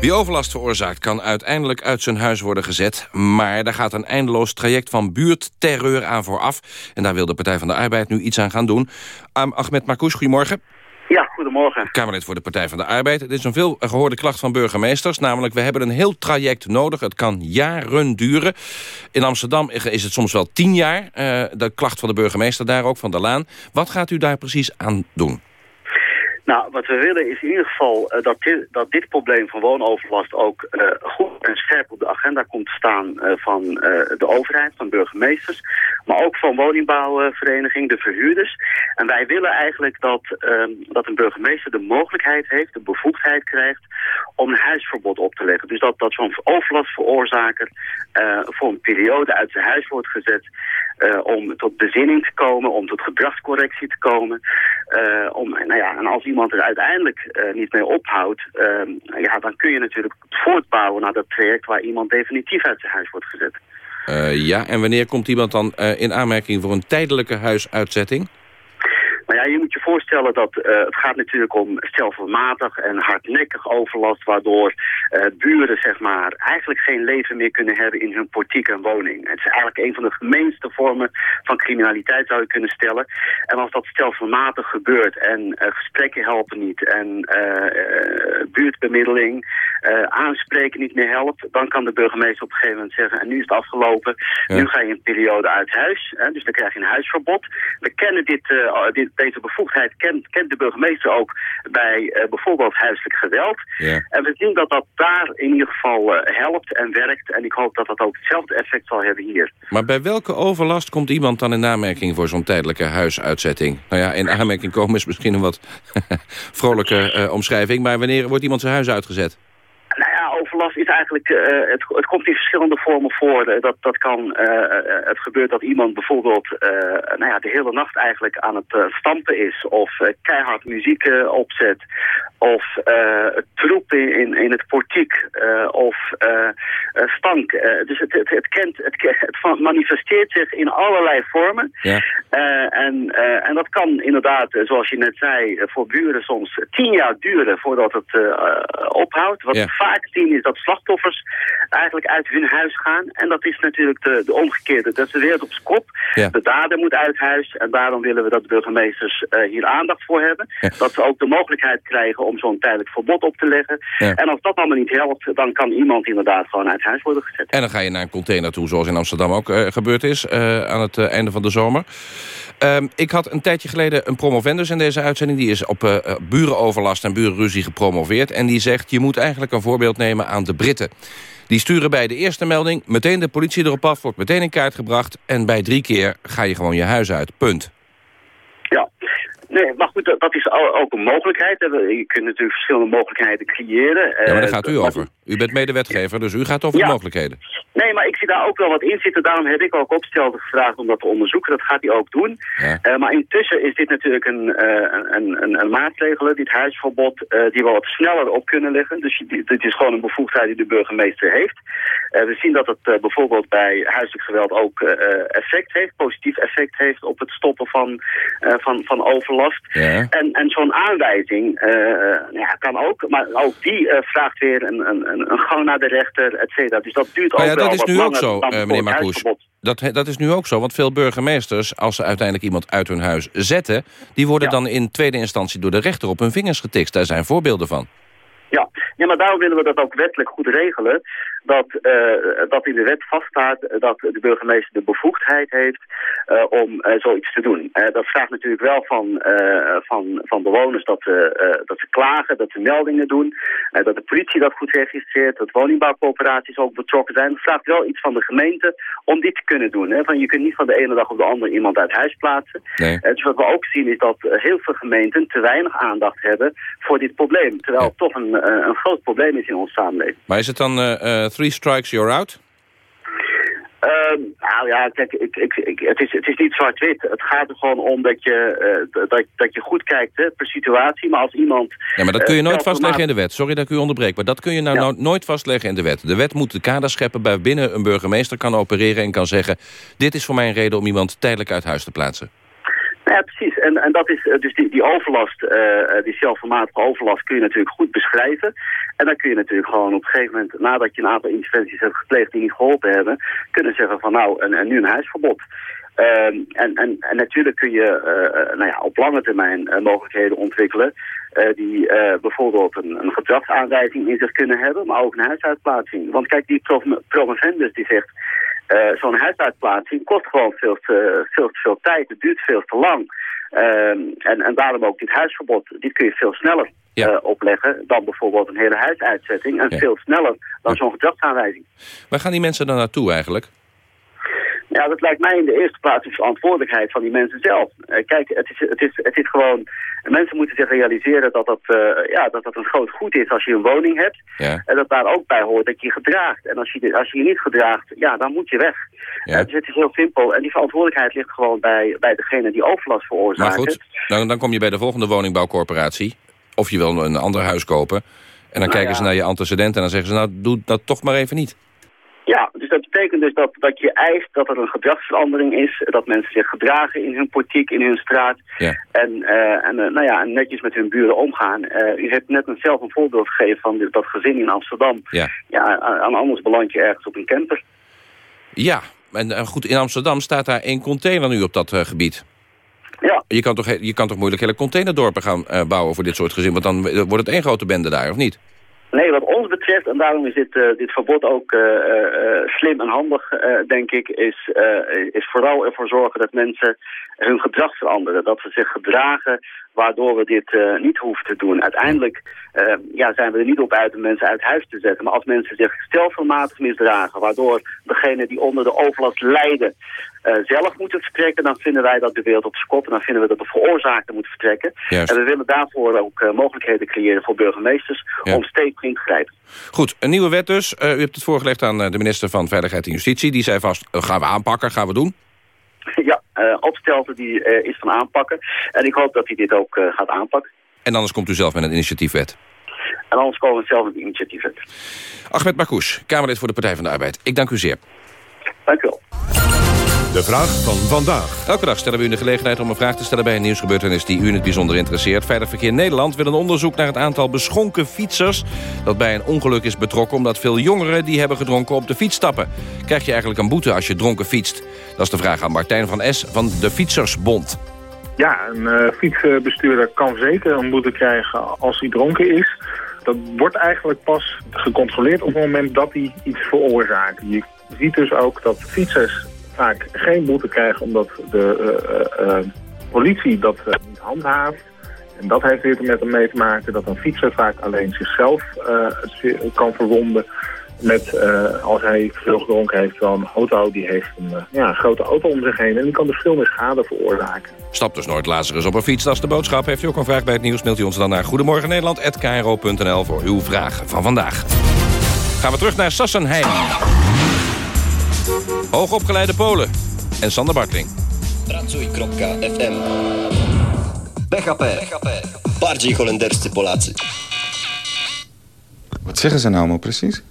Wie overlast veroorzaakt kan uiteindelijk uit zijn huis worden gezet. Maar daar gaat een eindeloos traject van buurtterreur aan vooraf. En daar wil de Partij van de Arbeid nu iets aan gaan doen. Ahmed Marcouch, goedemorgen. Ja, goedemorgen. Kamerlid voor de Partij van de Arbeid. Het is een veel gehoorde klacht van burgemeesters. Namelijk, we hebben een heel traject nodig. Het kan jaren duren. In Amsterdam is het soms wel tien jaar. Uh, de klacht van de burgemeester daar ook, van de Laan. Wat gaat u daar precies aan doen? Nou, wat we willen is in ieder geval uh, dat, dit, dat dit probleem van woonoverlast ook uh, goed en scherp op de agenda komt te staan uh, van de overheid, van burgemeesters, maar ook van woningbouwvereniging, de verhuurders. En wij willen eigenlijk dat, ehm, dat een burgemeester de mogelijkheid heeft, de bevoegdheid krijgt om een huisverbod op te leggen. Dus dat, dat zo'n overlastveroorzaker voor een periode uit zijn huis wordt gezet om tot bezinning te komen, om tot gedragscorrectie te komen. om, nou ja, en als iemand er uiteindelijk uh, niet mee ophoudt, uh, ja, dan kun je natuurlijk voortbouwen naar dat traject waar iemand definitief uit zijn huis wordt gezet. Uh, ja, en wanneer komt iemand dan in aanmerking voor een tijdelijke huisuitzetting? Maar ja, je moet je voorstellen dat uh, het gaat natuurlijk om stelselmatig en hardnekkig overlast... waardoor uh, buren zeg maar, eigenlijk geen leven meer kunnen hebben in hun portiek en woning. Het is eigenlijk een van de gemeenste vormen van criminaliteit zou je kunnen stellen. En als dat stelselmatig gebeurt en uh, gesprekken helpen niet... en buurtbemiddeling, aanspreken niet meer helpt... dan kan de burgemeester op een gegeven moment zeggen... en nu is het afgelopen, ja. nu ga je een periode uit huis. Hè, dus dan krijg je een huisverbod. We kennen dit, dit deze bevoegdheid kent, kent de burgemeester ook bij uh, bijvoorbeeld huiselijk geweld. Ja. En we zien dat dat daar in ieder geval uh, helpt en werkt. En ik hoop dat dat ook hetzelfde effect zal hebben hier. Maar bij welke overlast komt iemand dan in aanmerking voor zo'n tijdelijke huisuitzetting? Nou ja, in aanmerking komen is misschien een wat vrolijke uh, omschrijving. Maar wanneer wordt iemand zijn huis uitgezet? Is eigenlijk, uh, het, het komt in verschillende vormen voor. Dat, dat kan, uh, het gebeurt dat iemand bijvoorbeeld nou ja, de hele nacht eigenlijk aan het stampen is. Of keihard muziek opzet. Of troep in, in, in, het portiek. of stank. dus het, het, het, kent, het, het manifesteert zich in allerlei vormen. Ja. en, en dat kan inderdaad, zoals je net zei, voor buren soms tien jaar duren voordat het ophoudt. Wat Ja. vaak zien is dat slachtoffers eigenlijk uit hun huis gaan. En dat is natuurlijk de, de omgekeerde. Dat is de wereld op zijn kop. Ja. De dader moet uit huis. En daarom willen we dat de burgemeesters uh, hier aandacht voor hebben. Ja. Dat ze ook de mogelijkheid krijgen om zo'n tijdelijk verbod op te leggen. Ja. En als dat allemaal niet helpt, dan kan iemand inderdaad gewoon uit huis worden gezet. En dan ga je naar een container toe, zoals in Amsterdam ook uh, gebeurd is... Uh, aan het einde van de zomer. Um, ik had een tijdje geleden een promovendus in deze uitzending. Die is op burenoverlast en burenruzie gepromoveerd. En die zegt, je moet eigenlijk een voorbeeld nemen aan de Britten. Die sturen bij de eerste melding meteen de politie erop af... wordt meteen in kaart gebracht... en bij drie keer ga je gewoon je huis uit. Punt. Nee, maar goed, dat is ook een mogelijkheid. Je kunt natuurlijk verschillende mogelijkheden creëren. Ja, maar daar gaat u over. U bent medewetgever, dus u gaat over ja. de mogelijkheden. Nee, maar ik zie daar ook wel wat in zitten. Daarom heb ik ook opstelten gevraagd om dat te onderzoeken. Dat gaat hij ook doen. Ja. Uh, maar intussen is dit natuurlijk een, uh, een, een, een maatregel, dit huisverbod, uh, die we wat sneller op kunnen leggen. Dus dit is gewoon een bevoegdheid die de burgemeester heeft. we zien dat het bijvoorbeeld bij huiselijk geweld ook effect heeft, positief effect heeft op het stoppen van, van, van overlast. Ja. En, en zo'n aanwijzing ja, kan ook, maar ook die vraagt weer een, een, een gang naar de rechter, et cetera. Dus dat duurt maar ook ja, wel dat is nu ook zo, dan uh, meneer Marcouch. Dat, dat is nu ook zo, want veel burgemeesters... als ze uiteindelijk iemand uit hun huis zetten... die worden Ja. dan in tweede instantie door de rechter op hun vingers getikt. Daar zijn voorbeelden van. Ja. ja, maar daarom willen we dat ook wettelijk goed regelen. Dat, uh, dat in de wet vaststaat dat de burgemeester de bevoegdheid heeft uh, om uh, zoiets te doen. dat vraagt natuurlijk wel van, van, van bewoners dat, dat ze klagen, dat ze meldingen doen. dat de politie dat goed registreert, dat woningbouwcoöperaties ook betrokken zijn. Dat vraagt wel iets van de gemeente om dit te kunnen doen. Hè. Van, je kunt niet van de ene dag op de andere iemand uit huis plaatsen. Nee. dus wat we ook zien is dat heel veel gemeenten te weinig aandacht hebben voor dit probleem. Terwijl het toch een, een groot probleem is in onze samenleving. Maar is het dan uh, three strikes, you're out? Uh, nou ja, kijk, ik, ik, ik, het, is, het is niet zwart-wit. Het gaat er gewoon om dat je, uh, dat, dat je goed kijkt hè, per situatie. Maar als iemand... Ja, maar dat kun je uh, nooit vastleggen in de wet. Sorry dat ik u onderbreek, maar dat kun je nou, ja. nou nooit vastleggen in de wet. De wet moet de kader scheppen waarbinnen een burgemeester kan opereren en kan zeggen... dit is voor mij een reden om iemand tijdelijk uit huis te plaatsen. Ja, precies. En, en dat is dus die, die overlast, uh, die zelfvermatige overlast kun je natuurlijk goed beschrijven. En dan kun je natuurlijk gewoon op een gegeven moment, nadat je een aantal interventies hebt gepleegd die niet geholpen hebben, kunnen zeggen van nou, en, en nu een huisverbod. Uh, en, en, en natuurlijk kun je nou ja, op lange termijn mogelijkheden ontwikkelen die bijvoorbeeld een, een gedragsaanwijzing in zich kunnen hebben, maar ook een huisuitplaatsing. Want kijk, die promovendus die zegt, uh, zo'n huisuitplaatsing kost gewoon veel te, veel te veel tijd. Het duurt veel te lang. Ehm, en, en daarom ook dit huisverbod. Dit kun je veel sneller eh, opleggen dan bijvoorbeeld een hele huisuitzetting. En Ja. veel sneller dan zo'n gedragsaanwijzing. Waar gaan die mensen dan naartoe eigenlijk? Ja, dat lijkt mij in de eerste plaats een verantwoordelijkheid van die mensen zelf. Eh, kijk, het is, het, is, het is gewoon... Mensen moeten zich realiseren dat dat, eh, ja, dat dat een groot goed is als je een woning hebt. Ja. En dat daar ook bij hoort dat je je gedraagt. En als je, als je je niet gedraagt, ja, dan moet je weg. Ja. Eh, dus het is heel simpel. En die verantwoordelijkheid ligt gewoon bij, bij degene die overlast Maar veroorzaken. goed, dan, dan kom je bij de volgende woningbouwcorporatie. Of je wil een ander huis kopen. En dan Nou kijken ja. ze naar je antecedenten en dan zeggen ze... nou, doe dat toch maar even niet. Ja, dus dat betekent dus dat, dat je eist dat er een gedragsverandering is. Dat mensen zich gedragen in hun politiek, in hun straat. Ja. En, eh, en, eh, nou ja, en netjes met hun buren omgaan. Eh, u heeft net zelf een voorbeeld gegeven van dat gezin in Amsterdam. Ja, Ja, aan anders beland je ergens op een camper. ja. En goed, in Amsterdam staat daar één container nu op dat gebied. Ja. Je kan, toch, je kan toch moeilijk hele containerdorpen gaan bouwen voor dit soort gezinnen? Want dan wordt het één grote bende daar, of niet? Nee, wat ons betreft, en daarom is dit, eh, dit verbod ook eh, eh, slim en handig, denk ik, is, is vooral ervoor zorgen dat mensen hun gedrag veranderen. Dat ze zich gedragen waardoor we dit eh, niet hoeven te doen. Uiteindelijk eh, ja, zijn we er niet op uit om mensen uit huis te zetten. Maar als mensen zich stelselmatig misdragen, waardoor degene die onder de overlast lijden eh, zelf moeten vertrekken, dan vinden wij dat de wereld op zijn kop. En dan vinden we dat de veroorzaker moet vertrekken. Juist. En we willen daarvoor ook mogelijkheden creëren voor burgemeesters Ja. om steeds in te grijpen. Goed, een nieuwe wet dus. U hebt het voorgelegd aan de minister van Veiligheid en Justitie. Die zei vast, gaan we aanpakken, gaan we doen. Ja, eh Opstelten die eh, is van aanpakken. En ik hoop dat hij dit ook eh, gaat aanpakken. En anders komt u zelf met een initiatiefwet. En anders komen we zelf met initiatief uit. Ahmed Marcouch, Kamerlid voor de Partij van de Arbeid. Ik dank u zeer. Dank u wel. De vraag van vandaag. Elke dag stellen we u de gelegenheid om een vraag te stellen... bij een nieuwsgebeurtenis die u in het bijzonder interesseert. Veilig Verkeer Nederland wil een onderzoek naar het aantal beschonken fietsers... dat bij een ongeluk is betrokken... omdat veel jongeren die hebben gedronken op de fiets stappen. Krijg je eigenlijk een boete als je dronken fietst? Dat is de vraag aan Martijn van S. van de Fietsersbond. Ja, een eh, fietsbestuurder kan zeker een boete krijgen als hij dronken is. Dat wordt eigenlijk pas gecontroleerd op het moment dat hij iets veroorzaakt. Je ziet dus ook dat fietsers vaak geen boete krijgen omdat de eh, eh, eh, politie dat niet handhaaft. En dat heeft weer met mee te maken dat een fietser vaak alleen zichzelf kan verwonden. Met, als hij veel gedronken heeft, wel een auto die heeft een, ja, grote auto om zich heen. En die kan dus veel meer schade veroorzaken. Stap dus nooit Lazarus op een fiets, dat is de boodschap. Heeft u ook een vraag bij het nieuws, mailt u ons dan naar goedemorgennederland.kro.nl voor uw vraag van vandaag. Gaan we terug naar Sassenheim. Hoogopgeleide Polen en Sander Bartling. Pracuj.fm BHP. Bardziej holenderscy Polacy. Wat zeggen ze nou maar precies?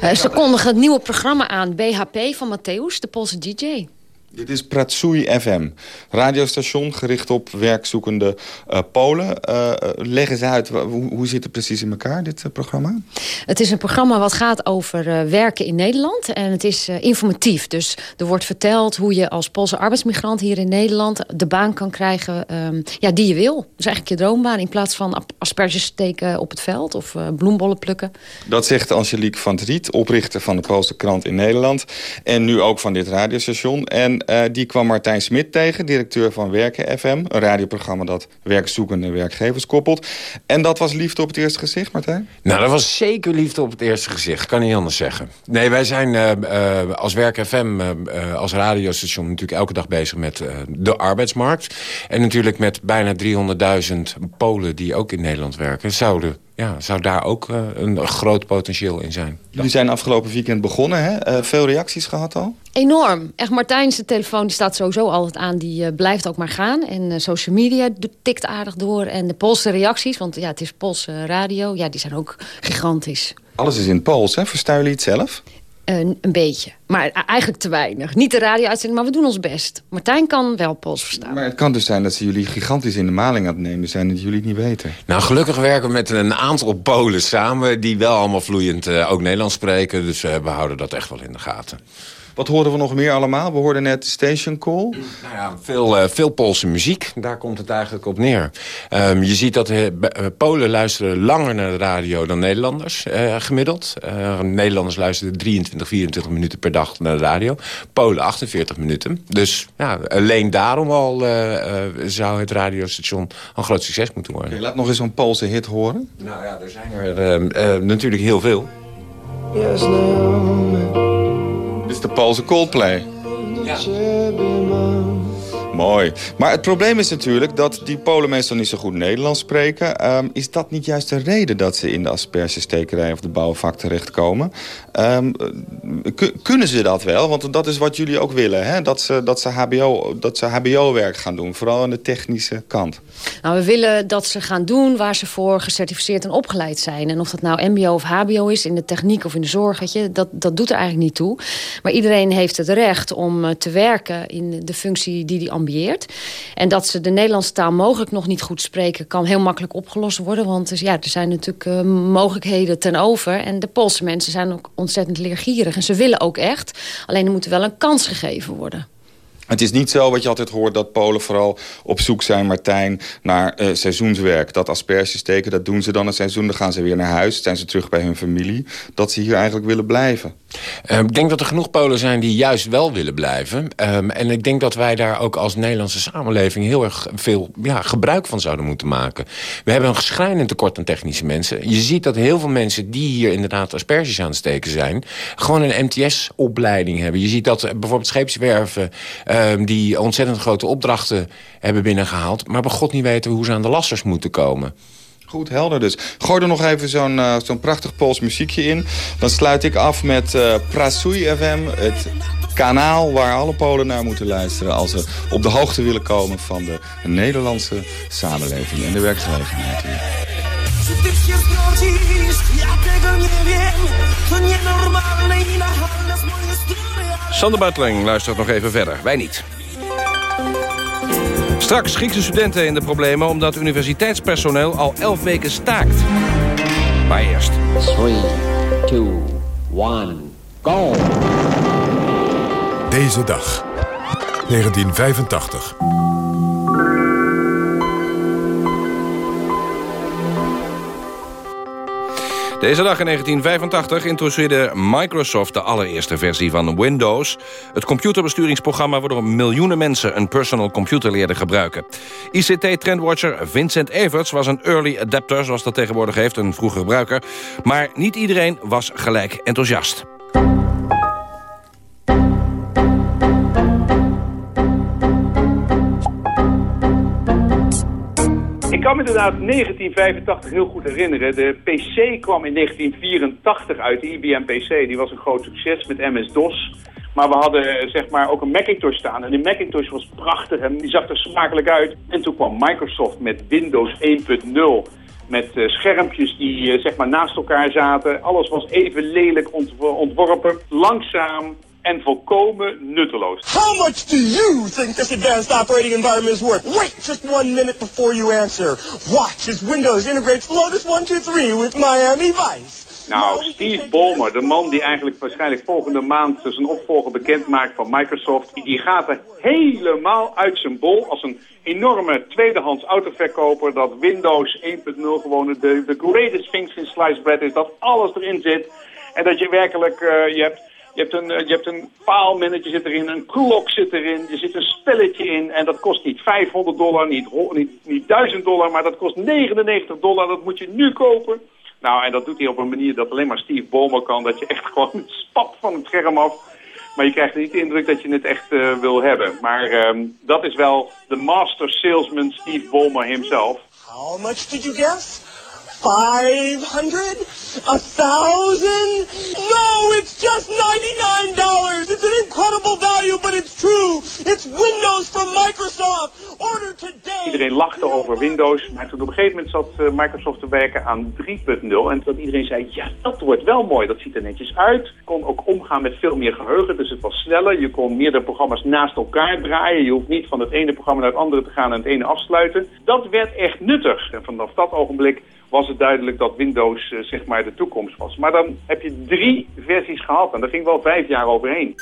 Eh, ze kondigen het nieuwe programma aan, BHP van Matthäus, de Poolse DJ. Dit is Pratsui FM, radiostation gericht op werkzoekende eh, Polen. Eh, leg eens uit, hoe, hoe zit het precies in elkaar, dit programma? Het is een programma wat gaat over werken in Nederland. En het is informatief. Dus er wordt verteld hoe je als Poolse arbeidsmigrant hier in Nederland... de baan kan krijgen ehm, ja, die je wil. Dus eigenlijk je droombaan. In plaats van asperges steken op het veld of bloembollen plukken. Dat zegt Angelique van het Riet, oprichter van de Poolse krant in Nederland. En nu ook van dit radiostation. En eh, die kwam Martijn Smit tegen, directeur van Werken FM. Een radioprogramma dat werkzoekende werkgevers koppelt. En dat was liefde op het eerste gezicht, Martijn? Nou, dat was zeker liefde op het eerste gezicht. Kan niet anders zeggen. Nee, wij zijn eh, eh, als Werk FM, als radiostation... natuurlijk elke dag bezig met de arbeidsmarkt. En natuurlijk met bijna 300.000 Polen die ook in Nederland werken... Zouden, ja, zou daar ook eh, een groot potentieel in zijn. Jullie zijn afgelopen weekend begonnen, hè? Eh, veel reacties gehad al? Enorm. Echt, Martijn, zijn telefoon die staat sowieso altijd aan. Die eh, blijft ook maar gaan. En eh, social media tikt aardig door. En de Poolse reacties, want ja, het is Poolse radio... ja, die zijn ook gigantisch. Alles is in het Pools, hè? Verstaan jullie het zelf? Een, een beetje. Maar e- eigenlijk te weinig. Niet de radio-uitzending, maar we doen ons best. Martijn kan wel Pools verstaan. Maar het kan dus zijn dat ze jullie gigantisch in de maling aan het nemen zijn... dat jullie het niet weten. Nou, gelukkig werken we met een aantal Polen samen... die wel allemaal vloeiend eh, ook Nederlands spreken. Dus eh, we houden dat echt wel in de gaten. Wat horen we nog meer allemaal? We hoorden net Station Call. Nou ja, veel, uh, veel Poolse muziek. Daar komt het eigenlijk op neer. Um, je ziet dat uh, Polen luisteren langer naar de radio dan Nederlanders, uh, gemiddeld. Nederlanders luisteren 23, 24 minuten per dag naar de radio. Polen 48 minuten. Dus ja, alleen daarom al zou het radiostation een groot succes moeten worden. Okay, laat nog eens een Poolse hit horen. Nou ja, er zijn er natuurlijk heel veel. Yes, is de Poolse Coldplay. Ja. Mooi. Maar het probleem is natuurlijk dat die Polen meestal niet zo goed Nederlands spreken. Um, is dat niet juist de reden dat ze in de aspergestekerij of de bouwvak terechtkomen? Um, kunnen ze dat wel? Want dat is wat jullie ook willen, hè? Dat ze, dat ze HBO-werk HBO gaan doen, vooral aan de technische kant. Nou, we willen dat ze gaan doen waar ze voor gecertificeerd en opgeleid zijn. En of dat nou mbo of hbo is, in de techniek of in de zorg, dat, dat doet er eigenlijk niet toe. Maar iedereen heeft het recht om eh, te werken in de functie die die En dat ze de Nederlandse taal mogelijk nog niet goed spreken... kan heel makkelijk opgelost worden. Want dus, ja, er zijn natuurlijk uh, mogelijkheden ten over. En de Poolse mensen zijn ook ontzettend leergierig. En ze willen ook echt. Alleen er moet wel een kans gegeven worden. Het is niet zo wat je altijd hoort dat Polen vooral op zoek zijn, Martijn, naar uh, seizoenswerk. Dat asperges steken, dat doen ze dan een seizoen. Dan gaan ze weer naar huis, zijn ze terug bij hun familie. Dat ze hier eigenlijk willen blijven. Uh, ik denk dat er genoeg Polen zijn die juist wel willen blijven. Um, en ik denk dat wij daar ook als Nederlandse samenleving... heel erg veel ja, gebruik van zouden moeten maken. We hebben een schrijnend tekort aan technische mensen. Je ziet dat heel veel mensen die hier inderdaad asperges aan het steken zijn... gewoon een MTS-opleiding hebben. Je ziet dat bijvoorbeeld scheepswerven... Um, die ontzettend grote opdrachten hebben binnengehaald... maar bij God niet weten hoe ze aan de lasters moeten komen. Goed, helder dus. Gooi er nog even zo'n uh, zo'n prachtig Pools muziekje in. Dan sluit ik af met uh, Prasui FM, het kanaal waar alle Polen naar moeten luisteren... als ze op de hoogte willen komen van de Nederlandse samenleving en de werkgelegenheid hier. Sander Buiteling luistert nog even verder. Wij niet. Straks Griekse studenten in de problemen... omdat universiteitspersoneel al elf weken staakt. Maar eerst... 3, 2, 1, go! Deze dag. 1985. Deze dag in 1985 introduceerde Microsoft de allereerste versie van Windows. Het computerbesturingsprogramma waardoor miljoenen mensen een personal computer leerden gebruiken. ICT-trendwatcher Vincent Everts was een early adapter, zoals dat tegenwoordig heeft, een vroege gebruiker. Maar niet iedereen was gelijk enthousiast. Kan me inderdaad 1985 heel goed herinneren. De PC kwam in 1984 uit, de IBM PC. Die was een groot succes met MS-DOS. Maar we hadden zeg maar ook een Macintosh staan. En die Macintosh was prachtig en die zag er smakelijk uit. En toen kwam Microsoft met Windows 1.0 met uh, schermpjes die uh, zeg maar naast elkaar zaten. Alles was even lelijk ontworpen, langzaam, en volkomen nutteloos. How much do you think this advanced operating environment is worth? Wait just one minute before you answer. Watch as Windows integrates Lotus 123 with Miami Vice. Nou, Steve Ballmer, de man die eigenlijk waarschijnlijk volgende maand zijn opvolger bekend maakt van Microsoft, die gaat er helemaal uit zijn bol als een enorme tweedehands autoverkoper dat Windows 1.0 gewoon de, de greatest things in sliced bread is, dat alles erin zit en dat je werkelijk, uh, je hebt je hebt een, eh, je hebt een paalmannetje zit erin, een klok zit erin, er zit een spelletje in en dat kost niet 500 dollar, niet, niet, niet 1000 dollar, maar dat kost 99 dollar, dat moet je nu kopen. Nou, en dat doet hij op een manier dat alleen maar Steve Ballmer kan, dat je echt gewoon spat van het scherm af. Maar je krijgt niet de indruk dat je het echt uh, wil hebben. Maar um, dat is wel de master salesman Steve Ballmer himself. How much did you guess? 500? A thousand? No, it's just $99. It's an incredible value, but it's true. It's Windows from Microsoft. Order today. Iedereen lachte over Windows, maar toen op een gegeven moment zat uh, Microsoft te werken aan 3.0. En dat iedereen zei, ja, dat wordt wel mooi. Dat ziet er netjes uit. Kon ook omgaan met veel meer geheugen, dus het was sneller. Je kon meerdere programma's naast elkaar draaien. Je hoeft niet van het ene programma naar het andere te gaan en het ene afsluiten. Dat werd echt nuttig. En vanaf dat ogenblik was het duidelijk dat Windows eh, zeg maar de toekomst was. Maar dan heb je drie versies gehad en daar ging wel vijf jaar overheen.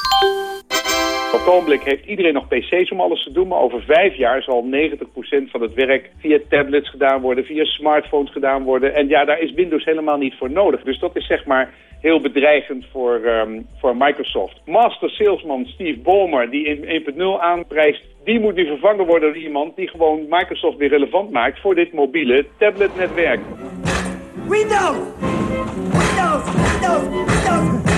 Op het ogenblik heeft iedereen nog pc's om alles te doen, maar over vijf jaar zal 90% van het werk via tablets gedaan worden, via smartphones gedaan worden. En ja, daar is Windows helemaal niet voor nodig. Dus dat is zeg maar heel bedreigend voor, ehm, voor Microsoft. Master salesman Steve Ballmer, die in 1.0 aanprijst, die moet nu vervangen worden door iemand die gewoon Microsoft weer relevant maakt voor dit mobiele tabletnetwerk. Windows! Windows! Windows! Windows!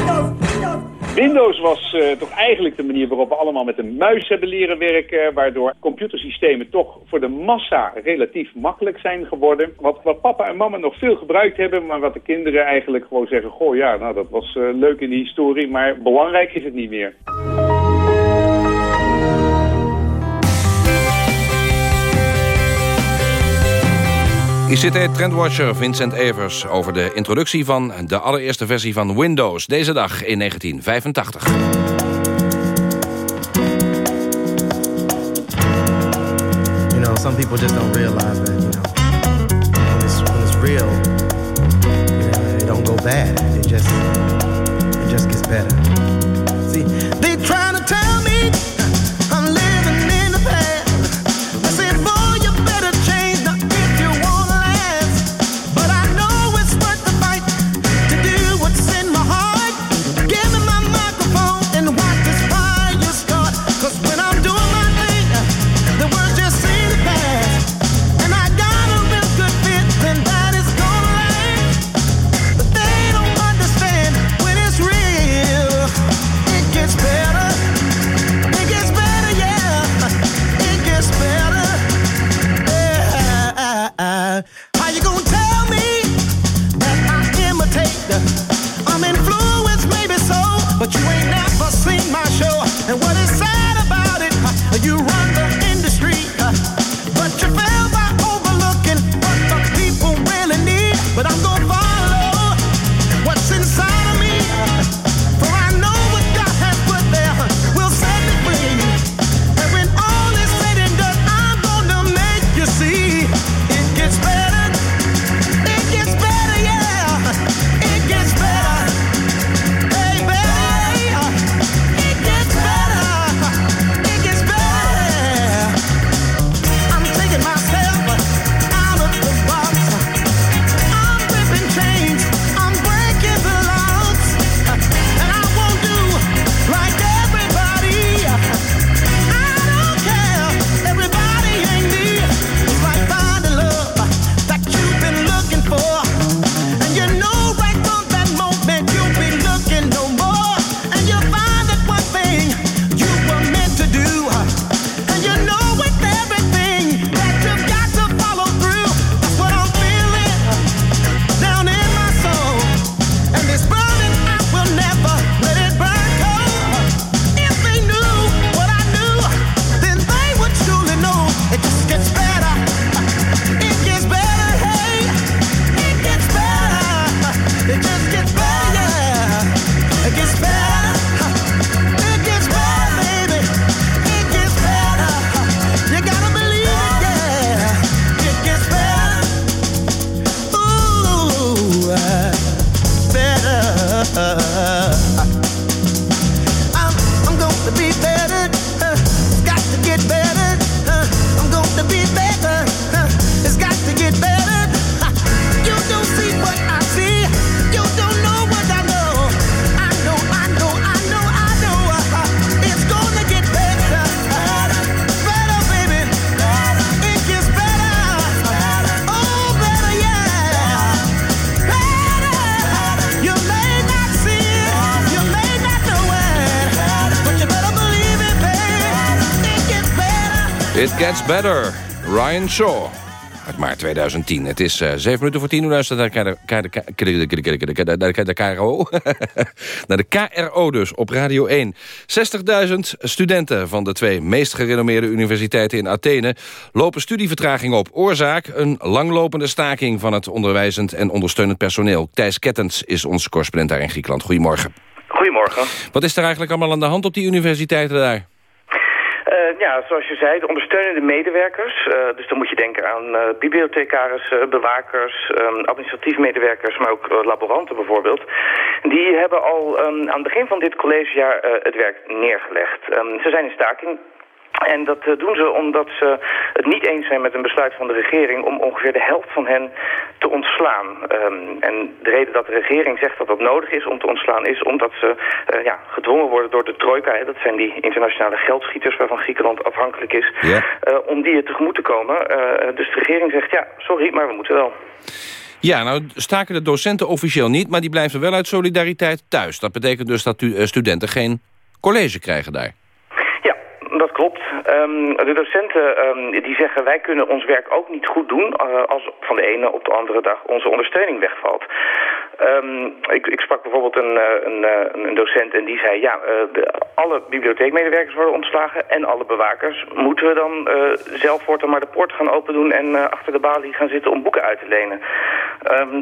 Windows! Was uh, toch eigenlijk de manier waarop we allemaal met een muis hebben leren werken, waardoor computersystemen toch voor de massa relatief makkelijk zijn geworden. Wat, wat papa en mama nog veel gebruikt hebben, maar wat de kinderen eigenlijk gewoon zeggen, goh ja, nou dat was uh, leuk in de historie, maar belangrijk is het niet meer. ICT Trendwatcher Vincent Evers over de introductie van de allereerste versie van Windows. Deze dag in 1985. You know, some people just don't realize that, you know, when it's, when it's real, you know, it don't go bad. It just, it just gets better. Better, Ryan Shaw. Uit maart 2010. Het is uh, 7 minuten voor 10 uur. Luister naar de, de, de KRO. naar de KRO dus, op Radio 1. 60.000 studenten van de twee meest gerenommeerde universiteiten in Athene... lopen studievertraging op. Oorzaak een langlopende staking van het onderwijzend en ondersteunend personeel. Thijs Kettens is onze correspondent daar in Griekenland. Goedemorgen. Goedemorgen. Wat is er eigenlijk allemaal aan de hand op die universiteiten daar? Uh, ja, zoals je zei, de ondersteunende medewerkers. Uh, dus dan moet je denken aan uh, bibliothecarissen, bewakers, um, administratief medewerkers, maar ook laboranten bijvoorbeeld. Die hebben al um, aan het begin van dit collegejaar het werk neergelegd. Um, ze zijn in staking. En dat uh, doen ze omdat ze het niet eens zijn met een besluit van de regering om ongeveer de helft van hen te ontslaan. Um, en de reden dat de regering zegt dat dat nodig is om te ontslaan is omdat ze uh, ja, gedwongen worden door de trojka. Hè, dat zijn die internationale geldschieters waarvan Griekenland afhankelijk is. Ja. Uh, om die er tegemoet te komen. dus de regering zegt ja, sorry, maar we moeten wel. Ja, nou staken de docenten officieel niet, maar die blijven wel uit solidariteit thuis. Dat betekent dus dat studenten geen college krijgen daar. Dat klopt. Um, de docenten um, die zeggen wij kunnen ons werk ook niet goed doen uh, als van de ene op de andere dag onze ondersteuning wegvalt. Um, ik, ik, sprak bijvoorbeeld een, eh, een, eh, een, docent en die zei ja, alle bibliotheekmedewerkers worden ontslagen en alle bewakers. Moeten we dan uh, zelf voortaan maar de poort gaan open doen en achter de balie gaan zitten om boeken uit te lenen.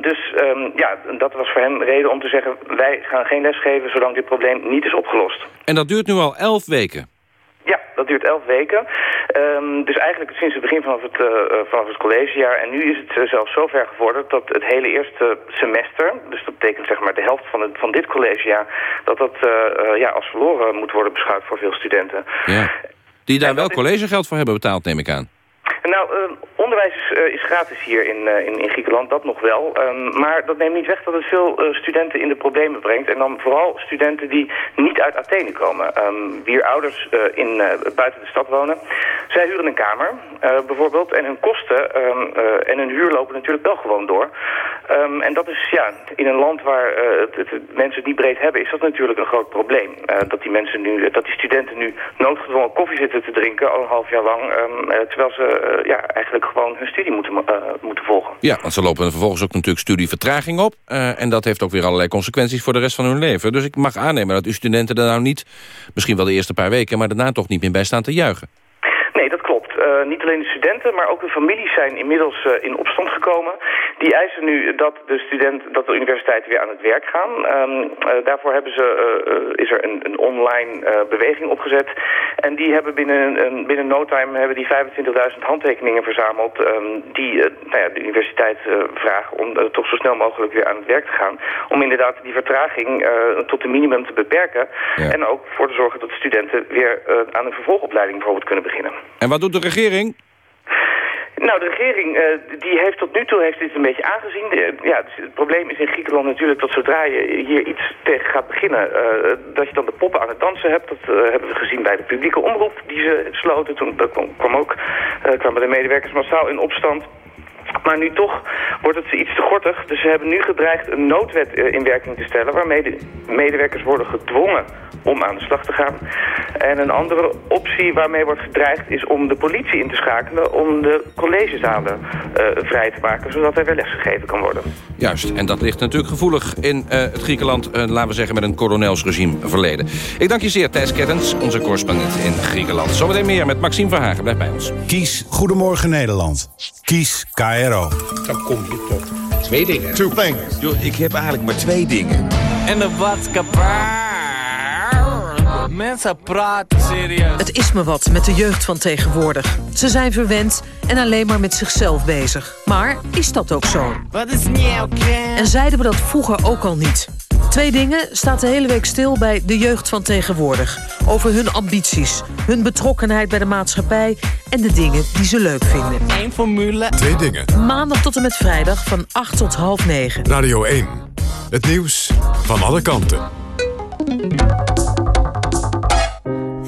dus ja, dat was voor hem reden om te zeggen wij gaan geen les geven zolang dit probleem niet is opgelost. En dat duurt nu al elf weken. Dat duurt elf weken. Um, dus eigenlijk sinds het begin vanaf het, uh, vanaf het collegejaar. En nu is het uh, zelfs zo ver gevorderd dat het hele eerste semester... dus dat betekent zeg maar de helft van, het, van dit collegejaar... dat dat ja, als verloren moet worden beschouwd voor veel studenten. Ja. Die daar wel collegegeld voor hebben betaald, neem ik aan. Nou, uh, onderwijs is, uh, is, gratis hier in, uh, in, in, Griekenland, dat nog wel. Um, maar dat neemt niet weg dat het veel studenten in de problemen brengt. En dan vooral studenten die niet uit Athene komen. Um, wier ouders in, buiten de stad wonen. Zij huren een kamer, bijvoorbeeld. En hun kosten en hun huur lopen natuurlijk wel gewoon door. en dat is, ja, in een land waar het, mensen het niet breed hebben... is dat natuurlijk een groot probleem. dat die mensen nu, dat die studenten nu noodgedwongen koffie zitten te drinken... al een half jaar lang, terwijl ze ja, eigenlijk gewoon hun studie moeten, uh, moeten volgen. Ja, want ze lopen vervolgens ook natuurlijk studievertraging op. Uh, en dat heeft ook weer allerlei consequenties voor de rest van hun leven. Dus ik mag aannemen dat uw studenten er nou niet, misschien wel de eerste paar weken... maar daarna toch niet meer bij staan te juichen. Uh, niet alleen de studenten, maar ook de families zijn inmiddels uh, in opstand gekomen. Die eisen nu dat de, student, dat de universiteiten weer aan het werk gaan. Um, uh, daarvoor hebben ze, is er een, een online beweging opgezet. En die hebben binnen, een, binnen no time hebben die 25.000 handtekeningen verzameld. Um, die nou ja, de universiteit vragen om toch zo snel mogelijk weer aan het werk te gaan. Om inderdaad die vertraging tot een minimum te beperken. Ja. En ook voor te zorgen dat studenten weer aan een vervolgopleiding bijvoorbeeld kunnen beginnen. En wat doet de regering? Nou, de regering uh, die heeft tot nu toe heeft dit een beetje aangezien. De, ja, dus het probleem is in Griekenland natuurlijk dat zodra je hier iets tegen gaat beginnen... Uh, dat je dan de poppen aan het dansen hebt. Dat hebben we gezien bij de publieke omroep die ze sloten. Toen kwam, kwam ook, kwamen de medewerkers massaal in opstand. Maar nu toch wordt het iets te gortig. Dus ze hebben nu gedreigd een noodwet in werking te stellen... waarmee de medewerkers worden gedwongen om aan de slag te gaan. En een andere optie waarmee wordt gedreigd is om de politie in te schakelen... om de collegezalen uh, vrij te maken, zodat er weer lesgegeven kan worden. Juist, en dat ligt natuurlijk gevoelig in uh, het Griekenland... Uh, laten we zeggen met een kolonelsregime verleden. Ik dank je zeer, Thijs Kettens, onze correspondent in Griekenland. Zometeen meer met Maxime Verhagen, blijf bij ons. Kies Goedemorgen Nederland. Kies KRO. Dan kom je tot twee dingen. Two things. Yo, ik heb eigenlijk maar twee dingen. En de wat Mensen praten serieus. Het is me wat met de jeugd van tegenwoordig. Ze zijn verwend en alleen maar met zichzelf bezig. Maar is dat ook zo? Wat is niet oké? En zeiden we dat vroeger ook al niet? Twee dingen staat de hele week stil bij de jeugd van tegenwoordig. Over hun ambities, hun betrokkenheid bij de maatschappij... en de dingen die ze leuk vinden. Eén formule. Twee dingen. Maandag tot en met vrijdag van 8 tot half 9. Radio 1. Het nieuws van alle kanten.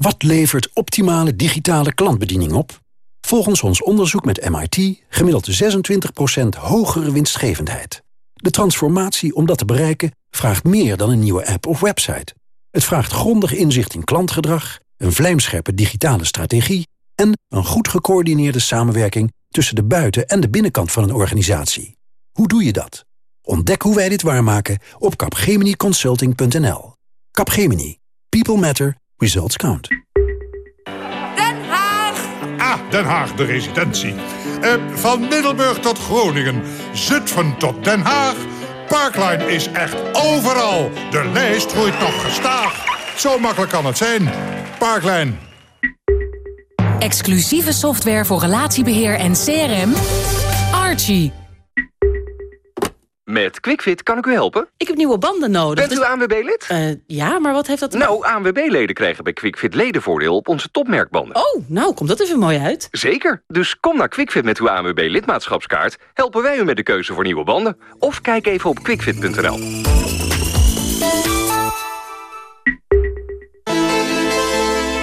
Wat levert optimale digitale klantbediening op? Volgens ons onderzoek met MIT gemiddeld 26% hogere winstgevendheid. De transformatie om dat te bereiken vraagt meer dan een nieuwe app of website. Het vraagt grondig inzicht in klantgedrag, een vlijmscherpe digitale strategie... en een goed gecoördineerde samenwerking tussen de buiten- en de binnenkant van een organisatie. Hoe doe je dat? Ontdek hoe wij dit waarmaken op capgeminiconsulting.nl. Capgemini. People matter. Results count. Den Haag! Ah, Den Haag, de residentie. Eh, van Middelburg tot Groningen, Zutphen tot Den Haag... Parkline is echt overal. De lijst groeit nog gestaag. Zo makkelijk kan het zijn. Parkline. Exclusieve software voor relatiebeheer en CRM. Archie. Met QuickFit kan ik u helpen? Ik heb nieuwe banden nodig. Bent u ANWB-lid? Uh, ja, maar wat heeft dat... Nou, ANWB-leden krijgen bij QuickFit ledenvoordeel op onze topmerkbanden. Oh, nou, komt dat even mooi uit. Zeker. Dus kom naar QuickFit met uw ANWB-lidmaatschapskaart. Helpen wij u met de keuze voor nieuwe banden. Of kijk even op quickfit.nl.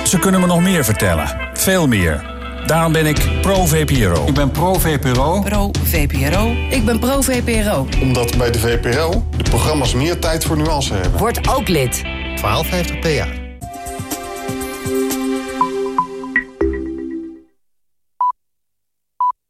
Ze kunnen me nog meer vertellen. Veel meer. Daarom ben ik pro-VPRO. Ik ben pro-VPRO. Pro-VPRO. Ik ben pro-VPRO. Omdat bij de VPRO de programma's meer tijd voor nuance hebben. Word ook lid. 1250 PA.